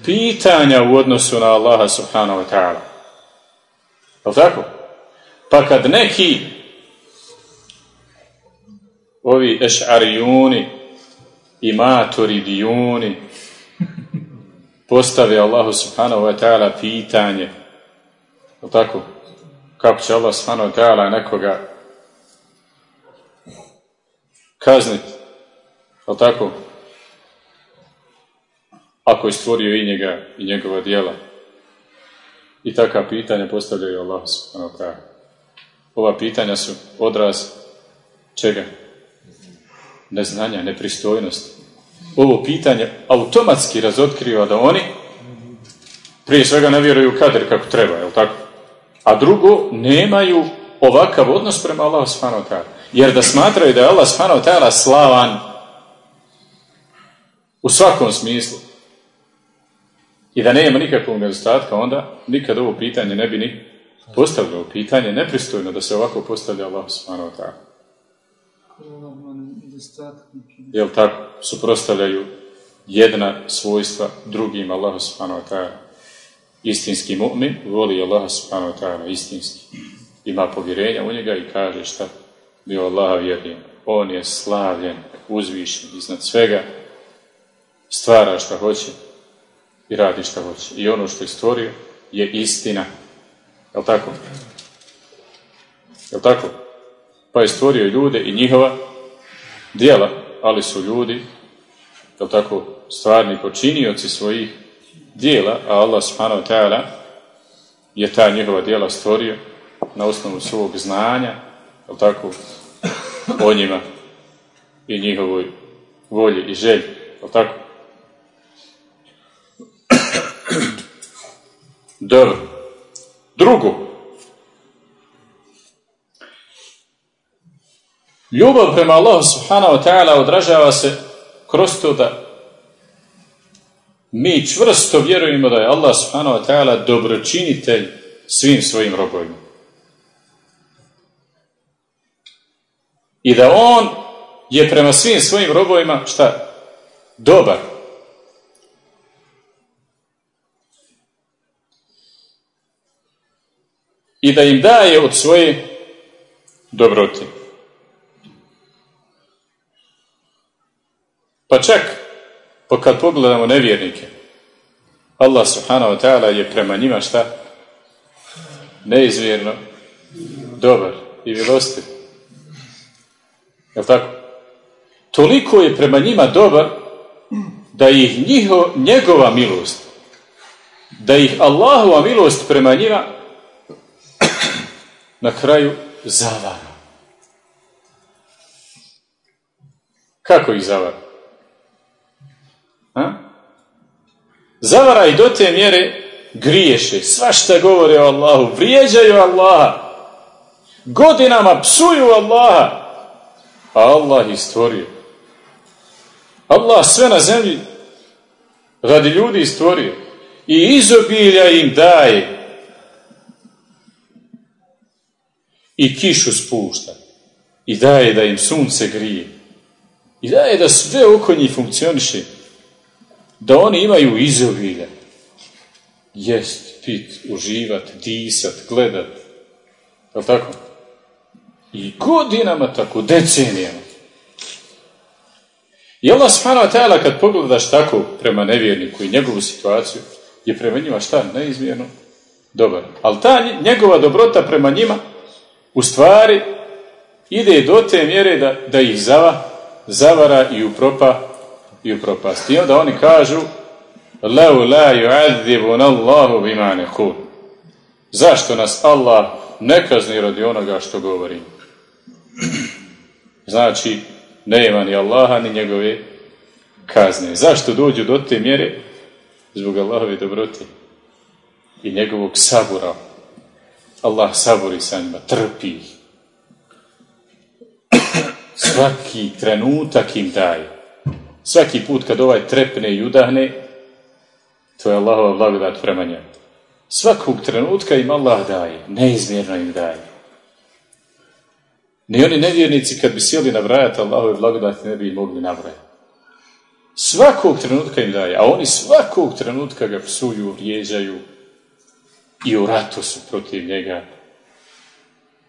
pitanja u odnosu na Allaha subhanahu wa ta'ala. Je tako? Pa kad neki ovi ešarijuni i maturidijuni postave Allahu subhanahu wa ta'ala pitanje je tako? Kako će Allah subhanahu wa ta'ala nekoga kazniti je tako? Ako je stvorio i njega i njegova dijela i taka pitanja postavljaju Allah subhanahu wa ta'ala. Ova pitanja su odraz čega? Neznanja, nepristojnosti. Ovo pitanje automatski razotkriva da oni Prije svega ne vjeruju kader kako treba, je tako? A drugo, nemaju ovakav odnos prema Allahu subhanahu. Jer da smatraju da je Allah subhanahu wa slavan u svakom smislu i da nema nikakvog nedostatka, onda nikad ovo pitanje ne bi ni postavljalo. Pitanje nepristojno da se ovako postavlja Allah subhanahu wa. Jel tako? Suprostavljaju jedna svojstva drugim Allah subhanahu wa ta'ala. Istinski mu'min voli Allah subhanahu wa ta'ala istinski. Ima povjerenja u njega i kaže šta bi Allaha vjerujem. On je slavljen, uzvišen iznad svega, stvara šta hoće i radi šta hoće. I ono što je stvorio je istina. Jel tako? Jel tako? Pa je stvorio ljude i njihova dijela, ali su ljudi, jel tako, stvarni počinioci svojih dijela, a Allah subhanahu ta'ala je ta njihova dijela stvorio na osnovu svog znanja, jel tako, o njima i njihovoj volji i želji, jel tako? Dobro. Drugo. Ljubav prema Allahu subhanahu wa ta'ala odražava se kroz to da mi čvrsto vjerujemo da je Allah subhanahu wa ta'ala dobročinitelj svim svojim robovima. I da on je prema svim svojim robovima šta? Dobar. I da im daje od svoje dobrote. Pa čak, pa kad pogledamo nevjernike, Allah subhanahu wa ta'ala je prema njima šta? Neizvjerno dobar i milostiv. Je tako? Toliko je prema njima dobar da ih njiho, njegova milost, da ih Allahova milost prema njima na kraju zavara. Kako ih zavara? A? Zavara i do te mjere griješe, svašta govore o Allahu, vrijeđaju Allaha, godinama psuju Allaha, a Allah ih stvorio. Allah sve na zemlji radi ljudi stvorio. I izobilja im daje. I kišu spušta. I daje da im sunce grije. I daje da sve oko njih funkcioniše da oni imaju izobilje jest, pit, uživat, disat, gledat je tako? i godinama tako, decenijama i Allah subhanahu wa kad pogledaš tako prema nevjerniku i njegovu situaciju je prema njima šta? Neizmjerno dobar. Ali ta njegova dobrota prema njima u stvari ide do te mjere da, da ih zava, zavara i upropa i upropasti. I onda oni kažu Lau la yu'adzibuna Allahu bima. Zašto nas Allah ne kazni radi onoga što govori? Znači, nema ni Allaha ni njegove kazne. Zašto dođu do te mjere? Zbog Allahove dobrote i njegovog sabura. Allah saburi sa njima, trpi. Svaki trenutak im daje. Svaki put kad ovaj trepne i udahne, to je Allahova blagodat prema njemu. Svakog trenutka im Allah daje, neizmjerno im daje. Ni oni nevjernici kad bi sjeli nabrajati Allahove blagodati ne bi mogli nabrajati. Svakog trenutka im daje, a oni svakog trenutka ga psuju, vrijeđaju i u ratu su protiv njega.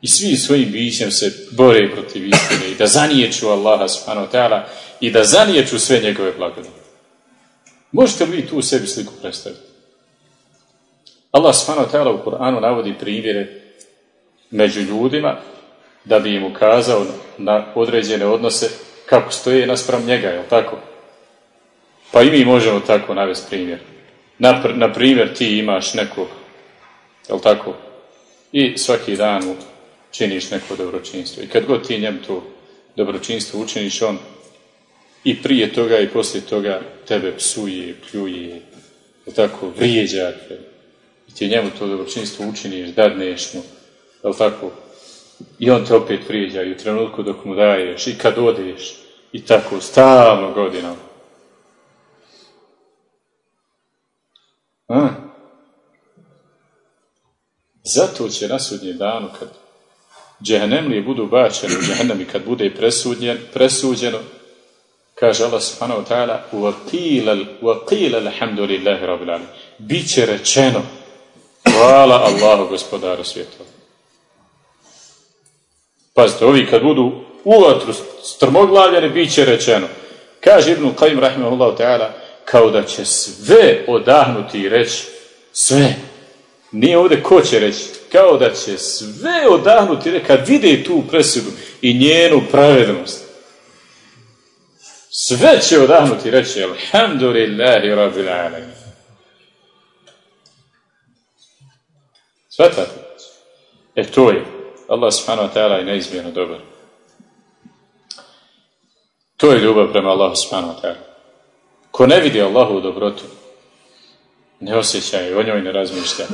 I svi svojim bićem se bore protiv istine i da zaniječu Allaha subhanahu wa ta'ala i da zaniječu sve njegove blagodati. Možete li vi tu sebi sliku predstaviti? Allah subhanahu wa ta'ala u Kur'anu navodi primjere među ljudima da bi im ukazao na određene odnose kako stoje naspram njega, je tako? Pa i mi možemo tako navesti primjer. Na, primjer, ti imaš nekog, je tako? I svaki dan mu činiš neko dobročinstvo. I kad god ti njem to dobročinstvo učiniš, on i prije toga i poslije toga tebe psuje, pljuje, je tako, vrijeđa te, i ti njemu to dobročinstvo učiniš, dadneš mu, je tako, i on te opet vrijeđa i u trenutku dok mu daješ i kad odeš i tako stalno godinama. A? Zato će na sudnjem danu kad džehennemlije budu bačeni u džehennem i kad bude presudnjen, presuđeno, kaže Allah subhanahu wa ta'ala وَقِيلَ الْحَمْدُ لِلَّهِ رَبِّ الْعَالَمِينَ Biće rečeno hvala Allahu gospodaru svjetova. Pazite, ovi kad budu u vatru strmoglavljeni, bit će rečeno. Kaže Ibn Qajim rahimahullahu ta'ala, kao da će sve odahnuti i reći, sve. nije ovdje ko će reći, kao da će sve odahnuti kad vide tu presudu i njenu pravednost. Sve će odahnuti reći, alhamdulillahi rabbil alamin. Svatate? E to je. Allah subhanahu wa ta'ala je neizmjerno dobar. To je ljubav prema Allahu subhanahu wa ta'ala. Ko ne vidi Allahu dobrotu, ne osjeća je, o njoj ne razmišlja.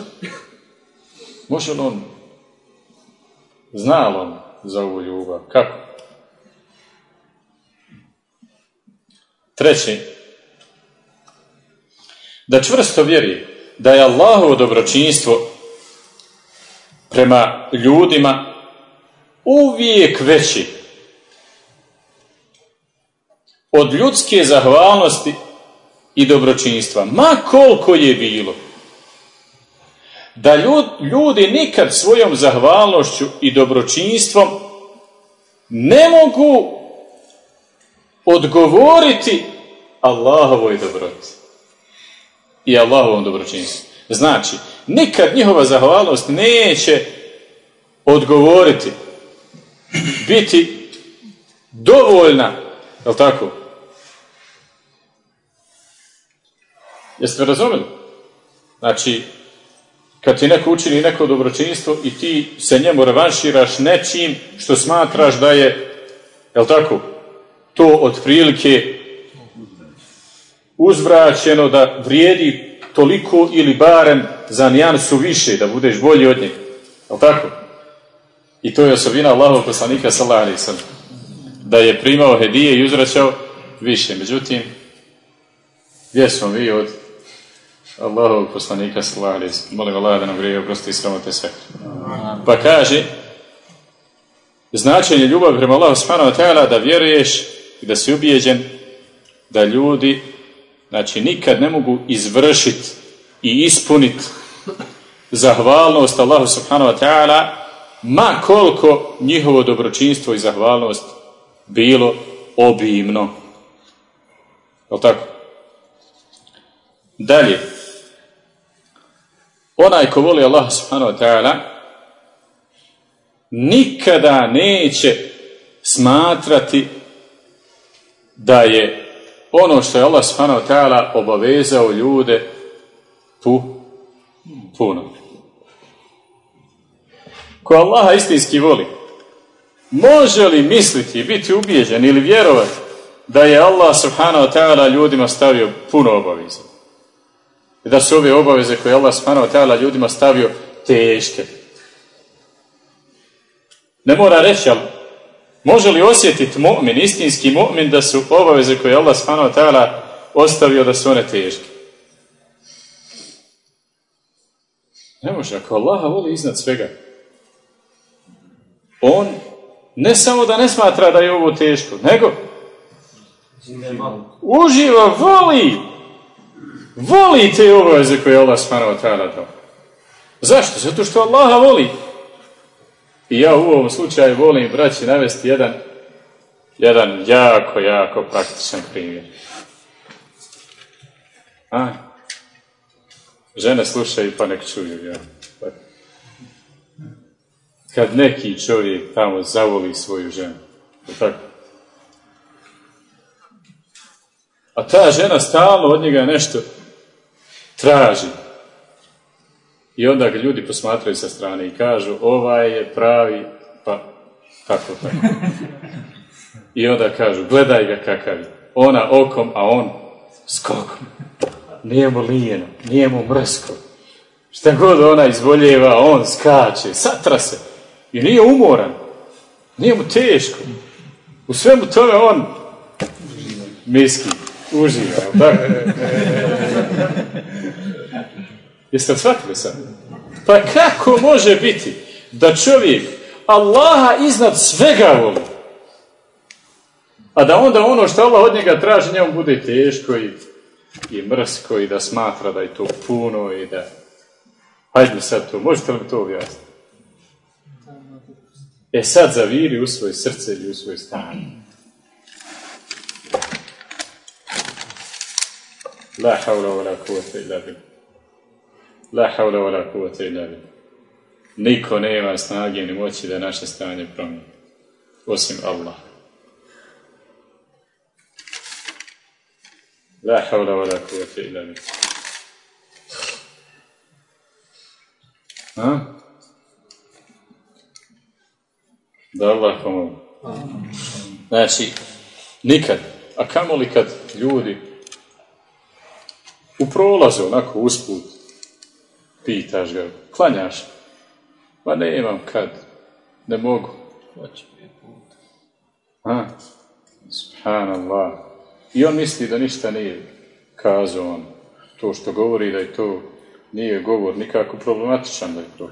Može li on, zna li on za ovu ljubav? Kako? Treći, da čvrsto vjeri da je Allahovo dobročinstvo prema ljudima uvijek veći od ljudske zahvalnosti i dobročinstva, ma koliko je bilo. Da ljudi nikad svojom zahvalnošću i dobročinstvom ne mogu odgovoriti Allahovoj dobroti i Allahovom dobročinstvu. Znači, nikad njihova zahvalnost neće odgovoriti, biti dovoljna, je tako? Jeste razumeli? Znači, kad ti neko učini neko dobročinstvo i ti se njemu revanširaš nečim što smatraš da je, jel tako, to otprilike uzvraćeno da vrijedi toliko ili barem za nijansu više, da budeš bolji od njega. Jel tako? I to je osobina Allahov poslanika sallallahu Da je primao hedije i uzvraćao više. Međutim, gdje smo vi od Allahovog poslanika sallallahu Molim Allah da nam grije oprosti i sramote sve. Pa kaže, značenje ljubavi prema Allahu subhanahu wa da vjeruješ i da si ubijeđen da ljudi znači nikad ne mogu izvršiti i ispuniti zahvalnost Allahu subhanahu wa ta'ala ma koliko njihovo dobročinstvo i zahvalnost bilo obimno. Je tako? Dalje. Onaj ko voli Allah subhanahu wa ta'ala nikada neće smatrati da je ono što je Allah subhanahu wa ta'ala obavezao ljude pu, puno. Ko Allaha istinski voli, može li misliti biti ubijeđen ili vjerovati da je Allah subhanahu wa ta'ala ljudima stavio puno obaveza? I da su ove obaveze koje je Allah subhanahu wa ta'ala ljudima stavio teške. Ne mora reći, ali Može li osjetiti mu'min, istinski mu'min, da su obaveze koje je Allah subhanahu wa ta'ala ostavio da su one teške? Ne može, ako Allaha voli iznad svega, on ne samo da ne smatra da je ovo teško, nego uživa, voli, voli te obaveze koje je Allah wa ta'ala dao. Zašto? Zato što Allaha voli. I ja u ovom slučaju volim, braći, navesti jedan, jedan jako, jako praktičan primjer. A? Žene slušaju pa nek čuju. Ja. Kad neki čovjek tamo zavoli svoju ženu. Tako? A ta žena stalno od njega nešto traži. I onda ga ljudi posmatraju sa strane i kažu ovaj je pravi, pa tako, tako. I onda kažu gledaj ga kakav je. Ona okom, a on skokom. nije mu lijeno, nije mu mrsko. Šta god ona izvoljeva, on skače, satra se. I nije umoran. Nije mu teško. U svemu tome on miski, uživa, tako? Jeste li shvatili sad? Pa kako može biti da čovjek Allaha iznad svega voli, a da onda ono što Allah od njega traži njemu bude teško i, i mrsko i da smatra da je to puno i da... Hajde sad to, možete li to objasniti? E sad zaviri u svoje srce ili u svoj stan. La havla wa la. La havla wa la kuvvete illa. Niko nema snage ni moći da naše stanje promijeni. Osim Allah. La havla wa la kuvvete illa. Ha? Da Allah pomogu. Znači, nikad, a kamoli kad ljudi u prolazu, onako usput, pitaš ga, klanjaš, ma ne imam kad, ne mogu. A, subhanallah. I on misli da ništa nije kazao on. To što govori da je to nije govor nikako problematičan da je to.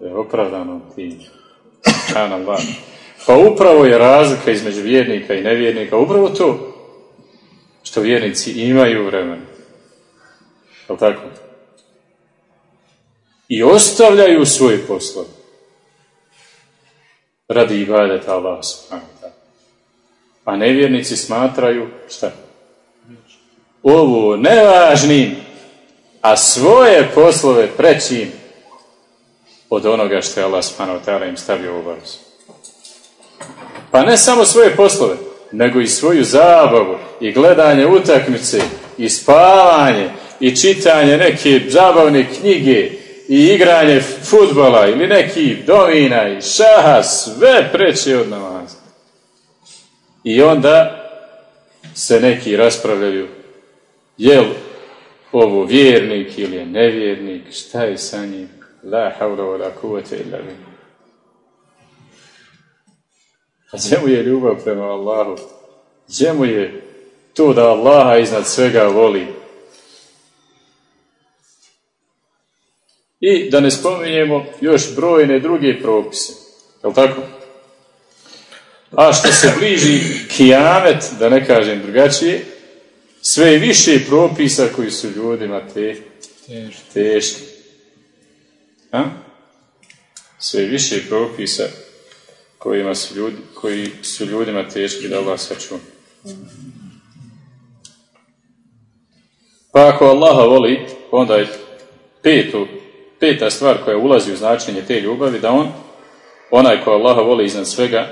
Da je opravdano ti. Subhanallah. Pa upravo je razlika između vjernika i nevjernika, upravo to što vjernici imaju vremena. Je tako? I ostavljaju svoje poslove radi ibadeta Allah. A nevjernici smatraju šta? Ovo nevažnim, a svoje poslove prećim od onoga što je Allah subhanahu im stavio u obavezu. Pa ne samo svoje poslove, nego i svoju zabavu i gledanje utakmice i spavanje i čitanje neke zabavne knjige i igranje futbola ili neki domina i šaha, sve preće od namaza. I onda se neki raspravljaju je li ovo vjernik ili je nevjernik, šta je sa njim, la havla wa la kuvvete illa. A gdje mu je ljubav prema Allahu? Gdje mu je to da Allaha iznad svega voli? I da ne spominjemo još brojne druge propise. Je li tako? A što se bliži kijamet, da ne kažem drugačije, sve više propisa koji su ljudima te, teški. A? Sve više propisa kojima su ljudi, koji su ljudima teški da Allah sačuva. Pa ako Allaha voli, onda je petu, peta stvar koja ulazi u značenje te ljubavi, da on, onaj ko Allaha voli iznad svega,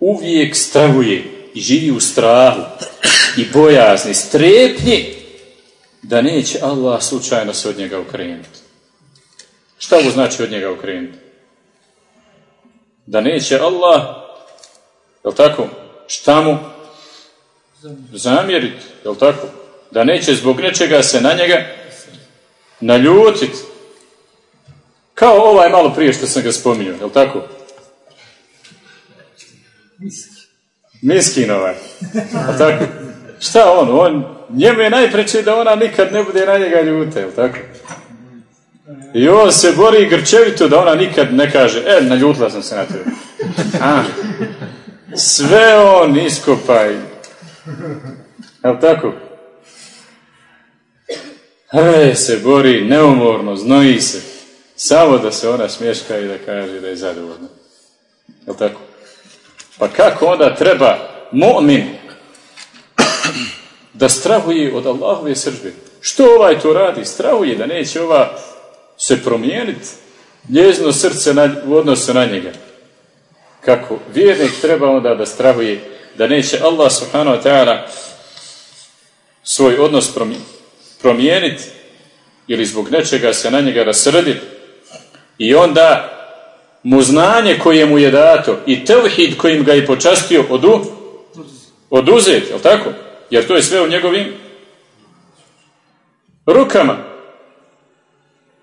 uvijek strahuje i živi u strahu i bojazni, strepnji, da neće Allah slučajno se od njega okrenuti. Šta ovo znači od njega okrenuti? Da neće Allah, jel tako, šta mu zamjeriti, jel tako? Da neće zbog nečega se na njega naljutiti. Kao ovaj malo prije što sam ga spominjao, jel tako? Miskin ovaj. Tako? Šta on? on? Njemu je najpreće da ona nikad ne bude na njega ljuta, jel tako? I on se bori grčevito da ona nikad ne kaže, e, naljutila sam se na tebe. A, sve on iskopaj. Jel tako? Hrve se bori neumorno, znoji se. Samo da se ona smješka i da kaže da je zadovoljna. Jel tako? Pa kako onda treba mu'min da strahuje od Allahove sržbe? Što ovaj to radi? Strahuje da neće ova se promijeniti njezno srce na, u odnosu na njega. Kako vjernik treba onda da strahuje da neće Allah subhanahu wa ta'ala svoj odnos promijeniti ili zbog nečega se na njega rasrditi i onda mu znanje koje mu je dato i tevhid kojim ga je počastio odu, oduzeti, je tako? Jer to je sve u njegovim rukama.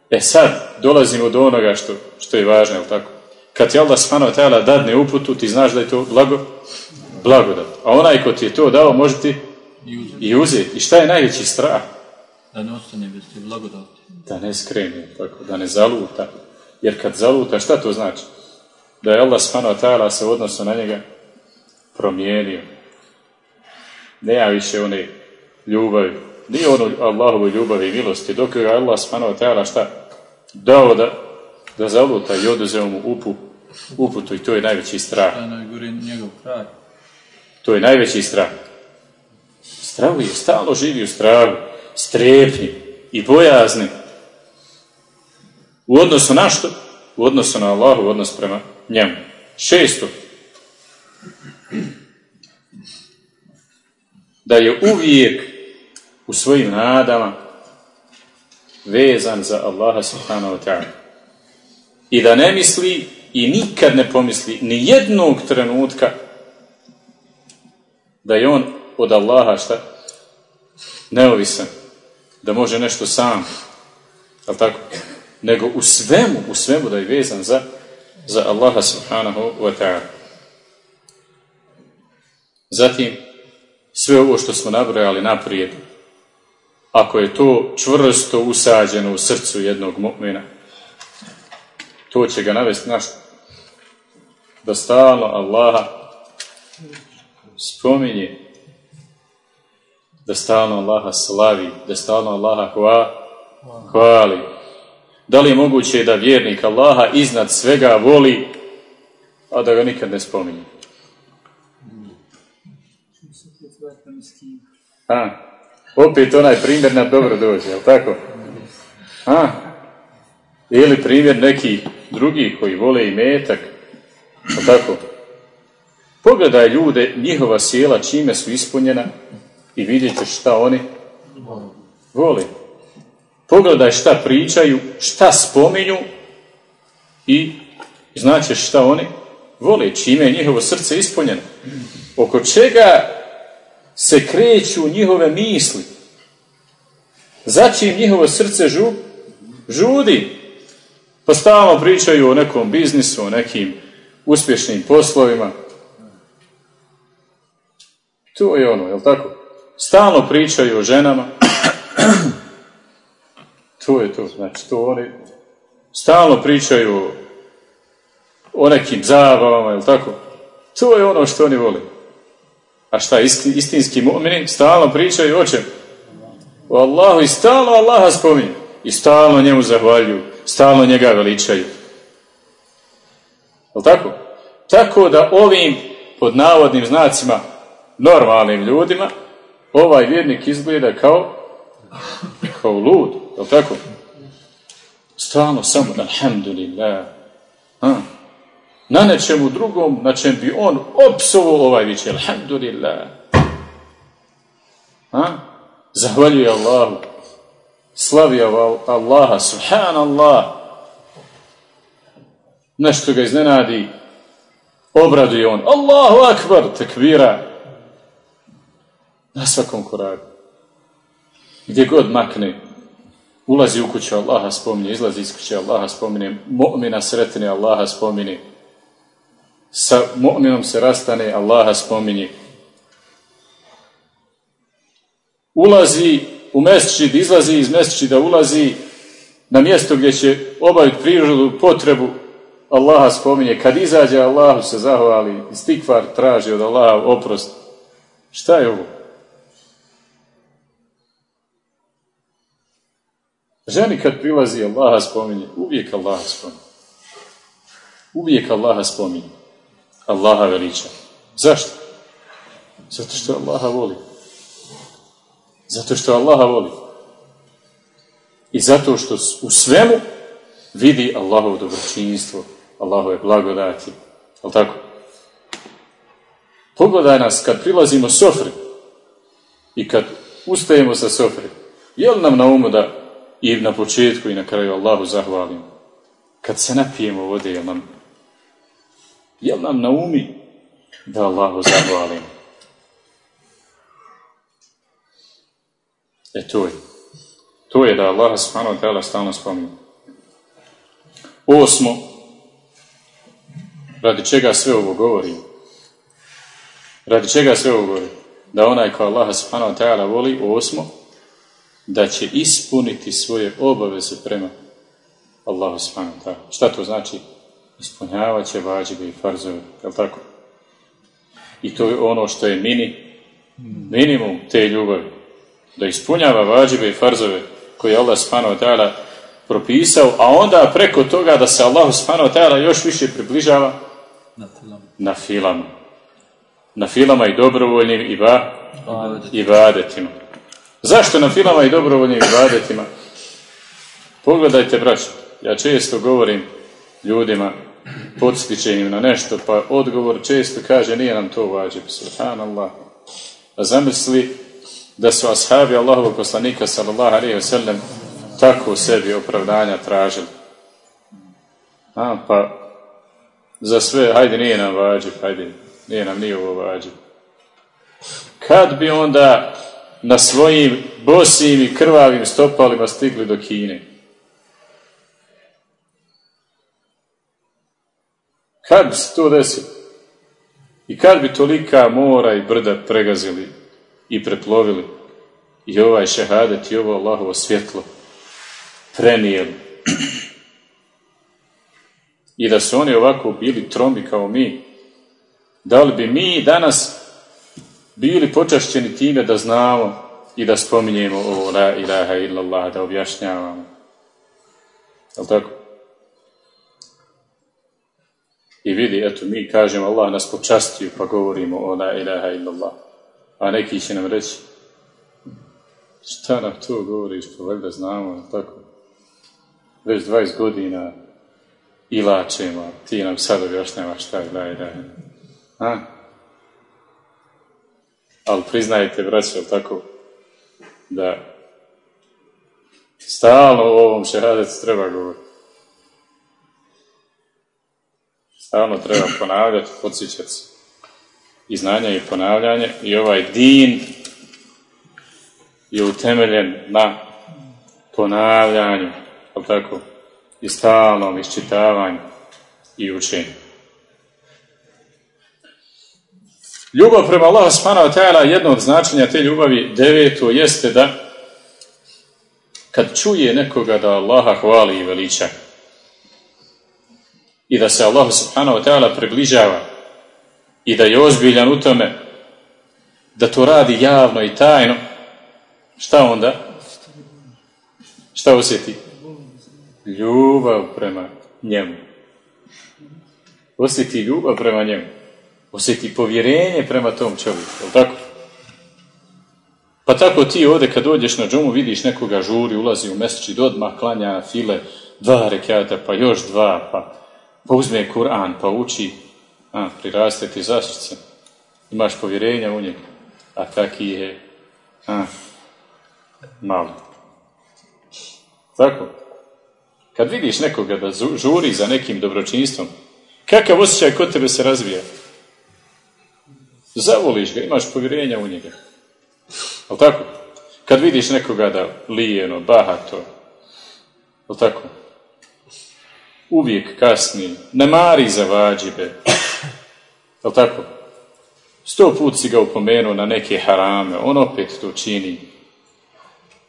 E sad, dolazimo do onoga što, što je važno, jel tako? Kad ti Allah subhanahu wa ta'ala dadne uputu, ti znaš da je to blago, blagodat. A onaj ko ti je to dao, može ti i uzeti. I šta je najveći strah? Da ne ostane bez te blagodati. Da ne skrene, tako, da ne zaluta. Jer kad zaluta, šta to znači? Da je Allah subhanahu se odnosno na njega promijenio. Nema više one ljubavi. Nije ono Allahovoj ljubavi i milosti. Dok je Allah subhanahu šta? Dao da, da zaluta i oduzeo mu upu, uputu i to je najveći strah. To je najveći strah. Strahuje, stalno živi u strahu, strepnji i bojazni. U odnosu na što? U odnosu na Allahu, u odnos prema njemu. Šesto. Da je uvijek u svojim nadama vezan za Allaha subhanahu wa ta'ala. I da ne misli i nikad ne pomisli ni jednog trenutka da je on od Allaha šta? Neovisan. Da može nešto sam. Jel tako? Nego u svemu, u svemu da je vezan za, za Allaha subhanahu wa ta'ala. Zatim, sve ovo što smo nabrojali naprijed, ako je to čvrsto usađeno u srcu jednog mu'mina, to će ga navesti na što? Da stalno Allaha spominje, da stalno Allaha slavi, da stalno Allaha hva, hvali. Da li je moguće da vjernik Allaha iznad svega voli, a da ga nikad ne spominje? A, opet onaj primjer na dobro dođe, jel tako? A, ili primjer neki drugi koji vole i metak, jel tako? Pogledaj ljude, njihova sjela čime su ispunjena i vidjet šta oni vole. Pogledaj šta pričaju, šta spominju i znaćeš šta oni vole, čime je njihovo srce ispunjeno. Oko čega se kreću njihove misli. Začim njihovo srce žu, žudi. Pa stalno pričaju o nekom biznisu, o nekim uspješnim poslovima. To je ono, jel tako? Stalno pričaju o ženama. To je to, znači to oni stalno pričaju o, nekim zabavama, jel tako? To je ono što oni vole. A šta istinski mu'mini? Stalno pričaju o čem? O Allahu i stalno Allaha spominju. I stalno njemu zahvaljuju. Stalno njega veličaju. Jel tako? Tako da ovim pod navodnim znacima normalnim ljudima ovaj vjernik izgleda kao kao lud. Jel tako? Stalno samo alhamdulillah. Ha? na nečemu drugom, na čem bi on opsovo ovaj viće, alhamdulillah. Ha? Zahvaljuje Allahu. Slavi Allaha, subhanallah. Nešto ga iznenadi. Obraduje on. Allahu akbar, tekvira. Na svakom koraku. Gdje god makne, ulazi u kuću Allaha spominje, izlazi iz kuće Allaha spominje, mu'mina sretne Allaha spominje, sa mu'minom se rastane, Allaha spominje. Ulazi u mesčid, izlazi iz mesčida, ulazi na mjesto gdje će obaviti prirodu, potrebu, Allaha spominje. Kad izađe, Allahu se zahvali, istikvar traži od Allaha oprost. Šta je ovo? Ženi kad prilazi, Allaha spominje. Uvijek Allaha spominje. Uvijek Allaha spominje. Allaha veliča. Zašto? Zato što Allaha voli. Zato što Allaha voli. I zato što u svemu vidi Allahovo dobročinstvo, Allahove blagodati. Je tako? Pogledaj nas kad prilazimo sofri i kad ustajemo sa sofri. Je li nam na umu da i na početku i na kraju Allahu zahvalimo? Kad se napijemo vode, je nam Jel nam na umi da Allahu zahvalimo? E to je. To je da Allah subhanahu wa ta'ala stalno spominje. Osmo, radi čega sve ovo govori? Radi čega sve ovo govori? Da onaj ko Allah subhanahu wa ta'ala voli, osmo, da će ispuniti svoje obaveze prema Allahu subhanahu wa ta'ala. Šta to znači? Ispunjavat će vađibe i farzove, je li tako? I to je ono što je mini, minimum te ljubavi. Da ispunjava vađibe i farzove koje je Allah subhanahu wa ta'ala propisao, a onda preko toga da se Allah subhanahu wa ta'ala još više približava Na filama. na filama. Na filama i dobrovoljnim i, ba, i vadetima. Zašto na filama i dobrovoljnim i vadetima? Pogledajte, braćo, ja često govorim ljudima podstičenim na nešto, pa odgovor često kaže nije nam to vađib, subhanallah. A zamisli da su ashabi Allahovog poslanika sallallahu alaihi wasallam tako sebi opravdanja tražili. A, pa za sve, hajde nije nam vađib, hajde, nije nam nije ovo vađib. Kad bi onda na svojim bosim i krvavim stopalima stigli do Kine? Kad bi se to desilo? I kad bi tolika mora i brda pregazili i preplovili i ovaj šehadet i ovo Allahovo svjetlo prenijeli i da su oni ovako bili tromi kao mi, da li bi mi danas bili počašćeni time da znamo i da spominjemo ovo la ilaha illallah, da objašnjavamo. Je tako? I vidi, eto, mi kažemo Allah nas počastio pa govorimo o la ilaha illallah. A neki će nam reći šta nam to govoriš, pa valjda znamo, je tako? Već 20 godina ilačemo, ti nam sad objašnjavaš šta je la ilaha illallah. Ali priznajte, braćo, tako, da stalno u ovom šehadetu treba govoriti. Stalno treba ponavljati, podsjećati se. I znanje i ponavljanje. I ovaj din je utemeljen na ponavljanju, ali tako, i stalnom iščitavanju i učenju. Ljubav prema Allahu subhanahu wa ta'ala, jedno od značenja te ljubavi, deveto, jeste da kad čuje nekoga da Allaha hvali i veliča i da se Allahu subhanahu wa ta'ala približava i da je ozbiljan u tome da to radi javno i tajno, šta onda? Šta osjeti? Ljubav prema njemu. Osjeti ljubav prema njemu osjeti povjerenje prema tom čovjeku, je tako? Pa tako ti ovdje kad dođeš na džumu vidiš nekoga žuri, ulazi u mesečid, odmah klanja file, dva rekata, pa još dva, pa, pa uzme Kur'an, pa uči, a, priraste ti zaštice, imaš povjerenja u njega, a taki je, a, malo. Tako? Kad vidiš nekoga da žuri za nekim dobročinstvom, kakav osjećaj kod tebe se razvija? Zavoliš ga, imaš povjerenja u njega. Ali tako? Kad vidiš nekoga da lijeno, bahato, ali tako? Uvijek kasni, ne mari za vađibe. Ali tako? Sto put si ga upomenuo na neke harame, on opet to čini.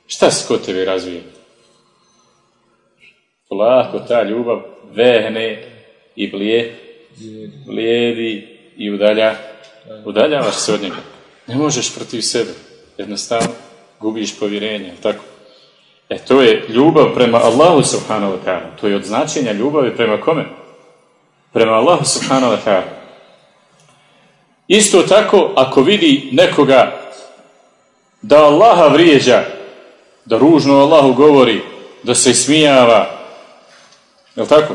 Šta se kod tebe razvije? Polako ta ljubav vehne i blije, blijedi i udalja udaljavaš se od njega. Ne možeš protiv sebe. Jednostavno gubiš povjerenje. Tako. E, to je ljubav prema Allahu subhanahu wa ta'ala. To je od značenja ljubavi prema kome? Prema Allahu subhanahu wa ta'ala. Isto tako, ako vidi nekoga da Allaha vrijeđa, da ružno Allahu govori, da se smijava, je li tako?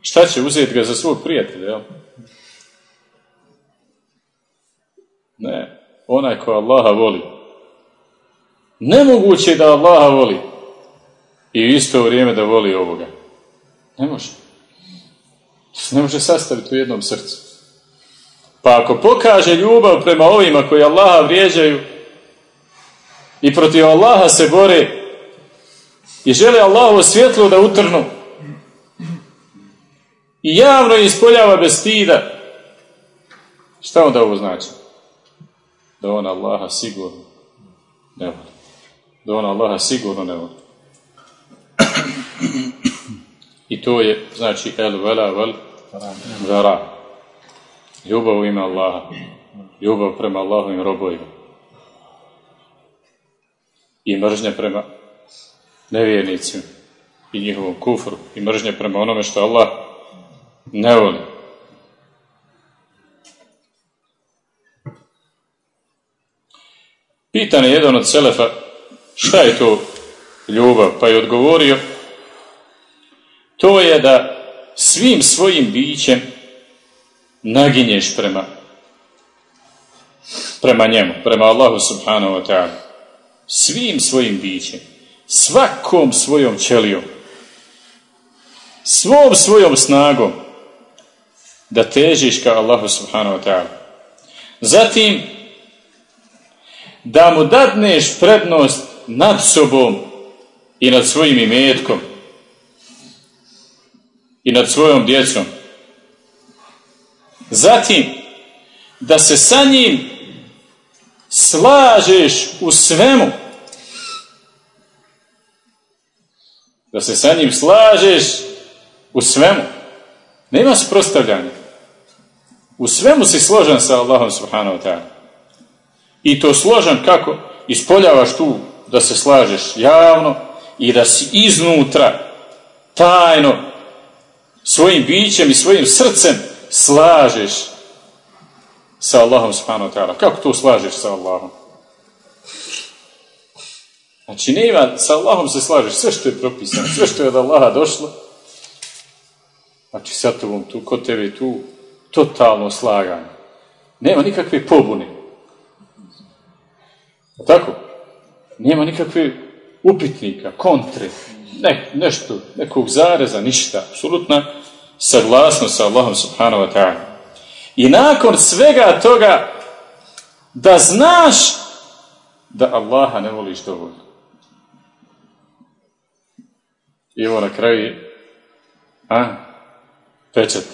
Šta će uzeti ga za svog prijatelja, jel? Ne, onaj ko Allaha voli. Nemoguće je da Allaha voli i isto vrijeme da voli ovoga. Ne može. Ne može sastaviti u jednom srcu. Pa ako pokaže ljubav prema ovima koji Allaha vrijeđaju i protiv Allaha se bore i žele Allahovo svjetlo da utrnu i javno ispoljava bez stida, šta onda ovo znači? Da on Allaha sigurno ne voli. Da on Allaha sigurno ne voli. I to je, znači, el vela vel vera. Ljubav u ime Allaha. Ljubav prema Allahovim robovima. I mržnja prema nevjernicima i njihovom kufru i mržnja prema onome što Allah ne voli. Pitan je jedan od Selefa šta je to ljubav, pa je odgovorio to je da svim svojim bićem naginješ prema prema njemu, prema Allahu subhanahu wa ta'ala. Svim svojim bićem, svakom svojom ćelijom, svom svojom snagom da težiš ka Allahu subhanahu wa ta'ala. Zatim, da mu dadneš prednost nad sobom i nad svojim imetkom i nad svojom djecom. Zatim, da se sa njim slažeš u svemu. Da se sa njim slažeš u svemu. Nema suprostavljanja. U svemu si složan sa Allahom subhanahu wa ta'ala. I to složan kako? Ispoljavaš tu da se slažeš javno i da si iznutra tajno svojim bićem i svojim srcem slažeš sa Allahom subhanahu wa ta'ala. Kako to slažeš sa Allahom? Znači, nema, sa Allahom se slažeš sve što je propisano, sve što je od Allaha došlo. Znači, sa tobom tu, kod tebe tu, totalno slaganje. Nema nikakve pobune. Tako? Nema nikakve upitnika, kontre, ne, nešto, nekog zareza, ništa. Apsolutna saglasnost sa Allahom subhanahu wa ta'ala. I nakon svega toga da znaš da Allaha ne voliš dovoljno. I evo na kraju a, pečat.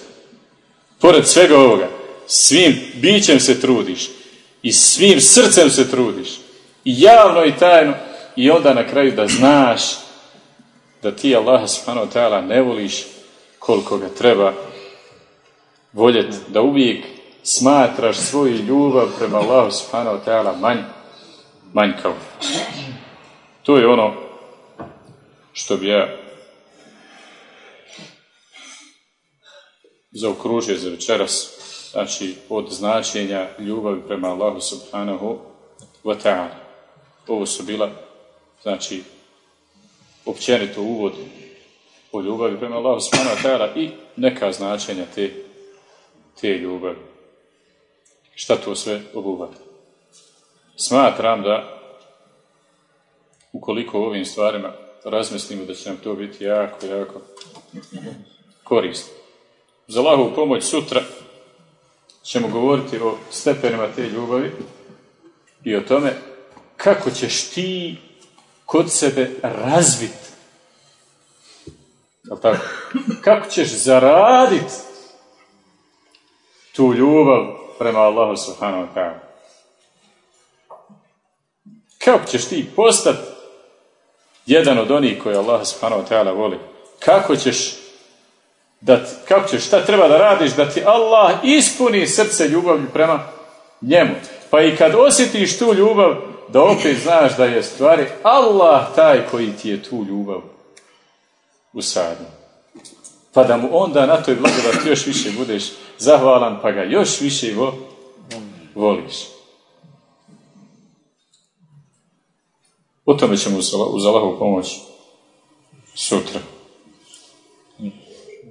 Pored svega ovoga, svim bićem se trudiš i svim srcem se trudiš i javno i tajno i onda na kraju da znaš da ti Allaha subhanahu wa ta'ala ne voliš koliko ga treba voljeti, da uvijek smatraš svoju ljubav prema Allahu subhanahu wa ta'ala manj, manjkav. To je ono što bi ja zaokružio za večeras, znači od značenja ljubavi prema Allahu subhanahu wa ta'ala. Ovo su bila, znači, općenito uvod o ljubavi prema Allahu subhanahu wa i neka značenja te, te ljubavi. Šta to sve obuhvata? Smatram da ukoliko o ovim stvarima razmislimo da će nam to biti jako, jako korisno. Za Allahovu pomoć sutra ćemo govoriti o stepenima te ljubavi i o tome kako ćeš ti kod sebe razviti. Kako ćeš zaraditi tu ljubav prema Allahu subhanahu wa ta'ala? Kako ćeš ti postati jedan od onih koji Allah subhanahu wa ta'ala voli? Kako ćeš da, kako ćeš, šta treba da radiš da ti Allah ispuni srce ljubavlju prema njemu. Pa i kad osjetiš tu ljubav, da opet znaš da je stvari Allah taj koji ti je tu ljubav usadio. Pa da mu onda na toj blagodati još više budeš zahvalan, pa ga još više vo, voliš. O tome ćemo uz Allahovu pomoć sutra.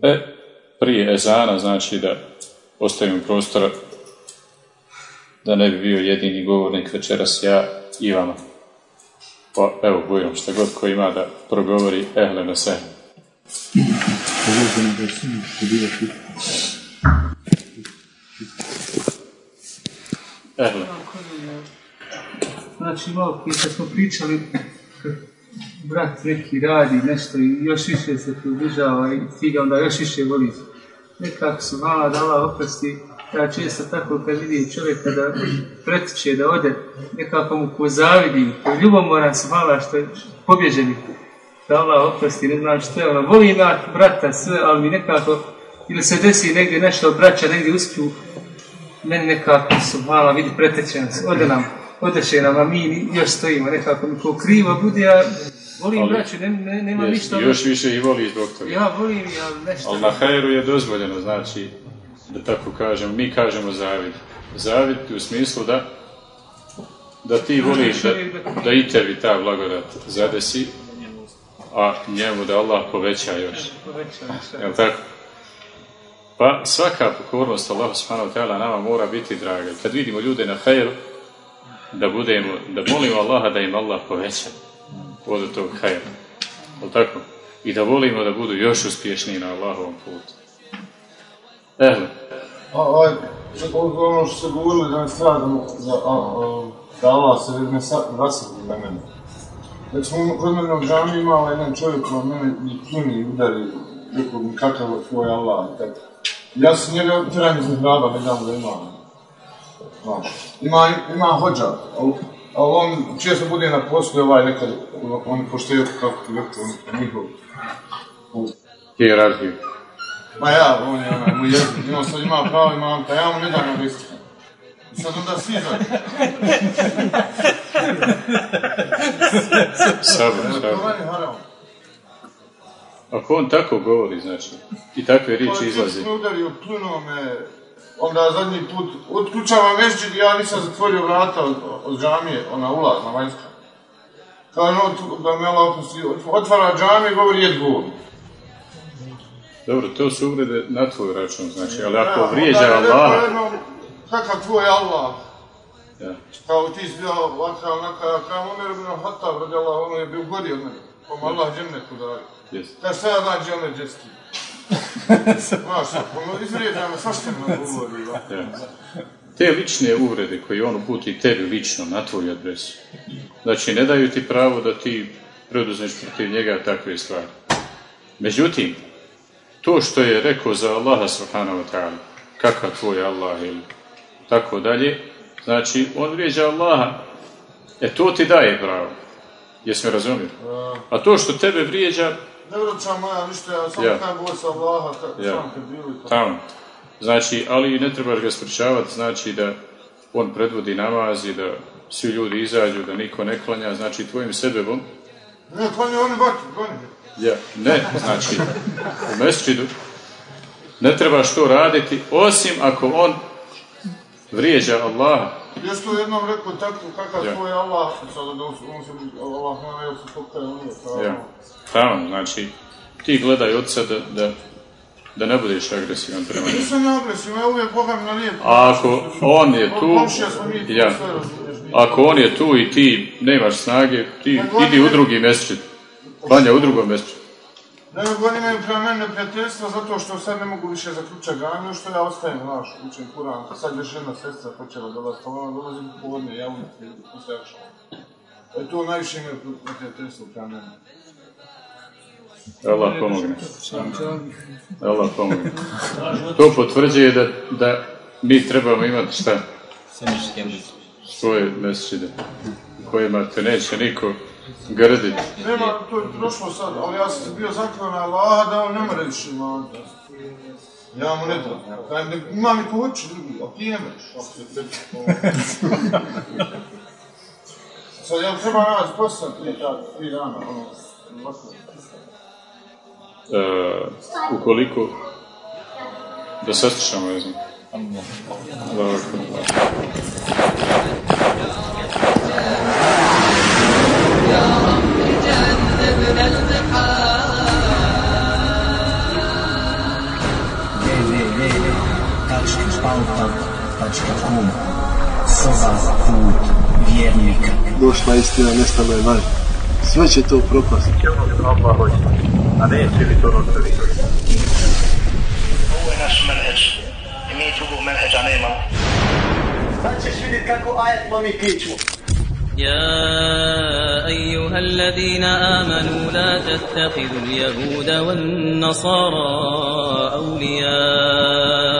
E, prije ezana znači da ostavimo prostora da ne bi bio jedini govornik večeras ja i vama. Pa evo, bujom šta god ko ima da progovori ehle na se. Ehle. znači malo prije kad smo pričali, brat neki radi nešto i još više se približava i ti ga onda još više voliš. Nekako su mala da Allah oprosti, ja često tako kad vidim čovjeka da pretiče, da ode, nekako mu ko zavidim, ko ljubomoran su mala što je pobježeni. Da Allah oprosti, ne znam što je ono, volim ja brata sve, ali mi nekako, ili se desi negdje nešto od braća, negdje uspiju, meni nekako su mala, vidi pretečeni su, ode nam, odeše nam, a mi još stojimo, nekako mi ko krivo bude, ja volim Ali- braću, ne, ne, nema Jest, ništa. Još više i voli zbog toga. Ja volim, ja nešto. Ali na hajru je dozvoljeno, znači, da tako kažemo, mi kažemo zavid. Zavid u smislu da da ti voliš da, da i tebi ta blagodat zadesi, a njemu da Allah poveća još. Jel tako? Pa svaka pokornost Allahu subhanahu ta'ala nama mora biti draga. Kad vidimo ljude na hajru, da budemo, da molimo Allaha da im Allah poveća od tog hajra. Jel tako? I da volimo da budu još uspješniji na Allahovom putu. A, ovaj, ono što ste govorili da ne stradamo, da, a, a, da Allah se ne na mene. Recimo, kod mene u džami imao jedan čovjek koji mene i pljuni i udari, rekao mi kakav je tvoj Allah i tako. Ja sam njega tjeram iz grada, ne dam da ima, ima hođa, ali, ali on često bude na poslu ovaj nekad, on poštaju kako ti rekao, njihov. hijerarhiju. Ma ja, on je onaj, moj jezik, imao sad ima pravo, ima pa ja mu ne dam obisati. I sad onda svi To meni haram. Ako on tako govori, znači, i takve riječi izlaze, me udario, pljunuo me, onda zadnji put, otključava mešđid i ja nisam zatvorio vrata od, od džamije, ona ulazna, vanjska. Kao no, tu- da me Allah opusti, otvara džamije govori jed govor. Dobro, to su uvrede na tvoj račun, znači, ali ako Ja, vrijeđa je Allah, Kakav tvoj Allah? Ja. Kao ti si bio ovakav, onakav, kao Omer ibn Hatab, radi Allah, ono je bio gori od mene. Mu Allah džennetu daje. Jeste. Kaj šta ja znam džennet džetski? Znaš, ono izvrijeđa me, svašta me govori. Ja. Te lične uvrede koje on uputi tebi lično na tvoju adresu, znači ne daju ti pravo da ti preduzmeš protiv njega takve stvari. Međutim, to što je rekao za Allaha subhanahu wa ta'ala, kakav tvoj Allah ili tako dalje, znači on vrijeđa Allaha, e to ti daje pravo. Jesi me razumio? A to što tebe vrijeđa, Ne vraćam moja ništa, ja samo Ja. kaj boj sa Allaha, Ja. sam bili to. tamo. Znači, ali ne trebaš ga sprečavati, znači da on predvodi namaz i da svi ljudi izađu, da niko ne klanja, znači tvojim sebebom, Ne, klanje oni vatru, klanje. Ja, ne, znači u mesčidu, ne trebaš to raditi, osim ako on vrijeđa Allaha. Još to jednom rekao tako, kakav Ja. tvoj Allah, sada da on se, Allah nema, jel se pokaje, on je, kao, Ja. Tamo, znači, ti gledaj od sada da, da ne budeš agresivan prema njemu. Nisam agresivan, ja uvijek Boga mi na lijepo. A ako on je tu, tu ja, ako on je tu i ti nemaš snage, ti idi u drugi mesčid. Klanja u drugom mesčidu. Ne oni imaju prema mene neprijateljstva zato što sad ne mogu više zaključati džamiju, što ja ostajem, znaš, učim Kuran. Sad još jedna sestra počela dolaziti, pa ona dolazi u povodne, ja uvijek akšama. E to najviše imaju neprijateljstvo prema mene. Allah pomogne. Allah pomogne. To potvrđuje da, da mi trebamo imati šta? Svoje mesčide u kojima te neće niko grditi. Nema, to je prošlo sad, ali ja sam se bio zakljao na Allaha da on ne mora više imati. Ja mu ne dam. Kaj, ne, ima mi hoće drugi, a ti tebi Sad ja treba naći posao tri, ta- tri dana, ono. E, ukoliko da saslušamo, ne znam. Dobro. www.pauta.com Soba put vjernika Došla istina, nestalo je laž. Sve će to propasti. a neće li to nastaviti? Ovo je naš menheđ i mi drugog menheđa nemamo. Sad ćeš vidjeti kako ajet lomi kičmu. يا أيها الذين آمنوا لا تتخذوا اليهود والنصارى أولياء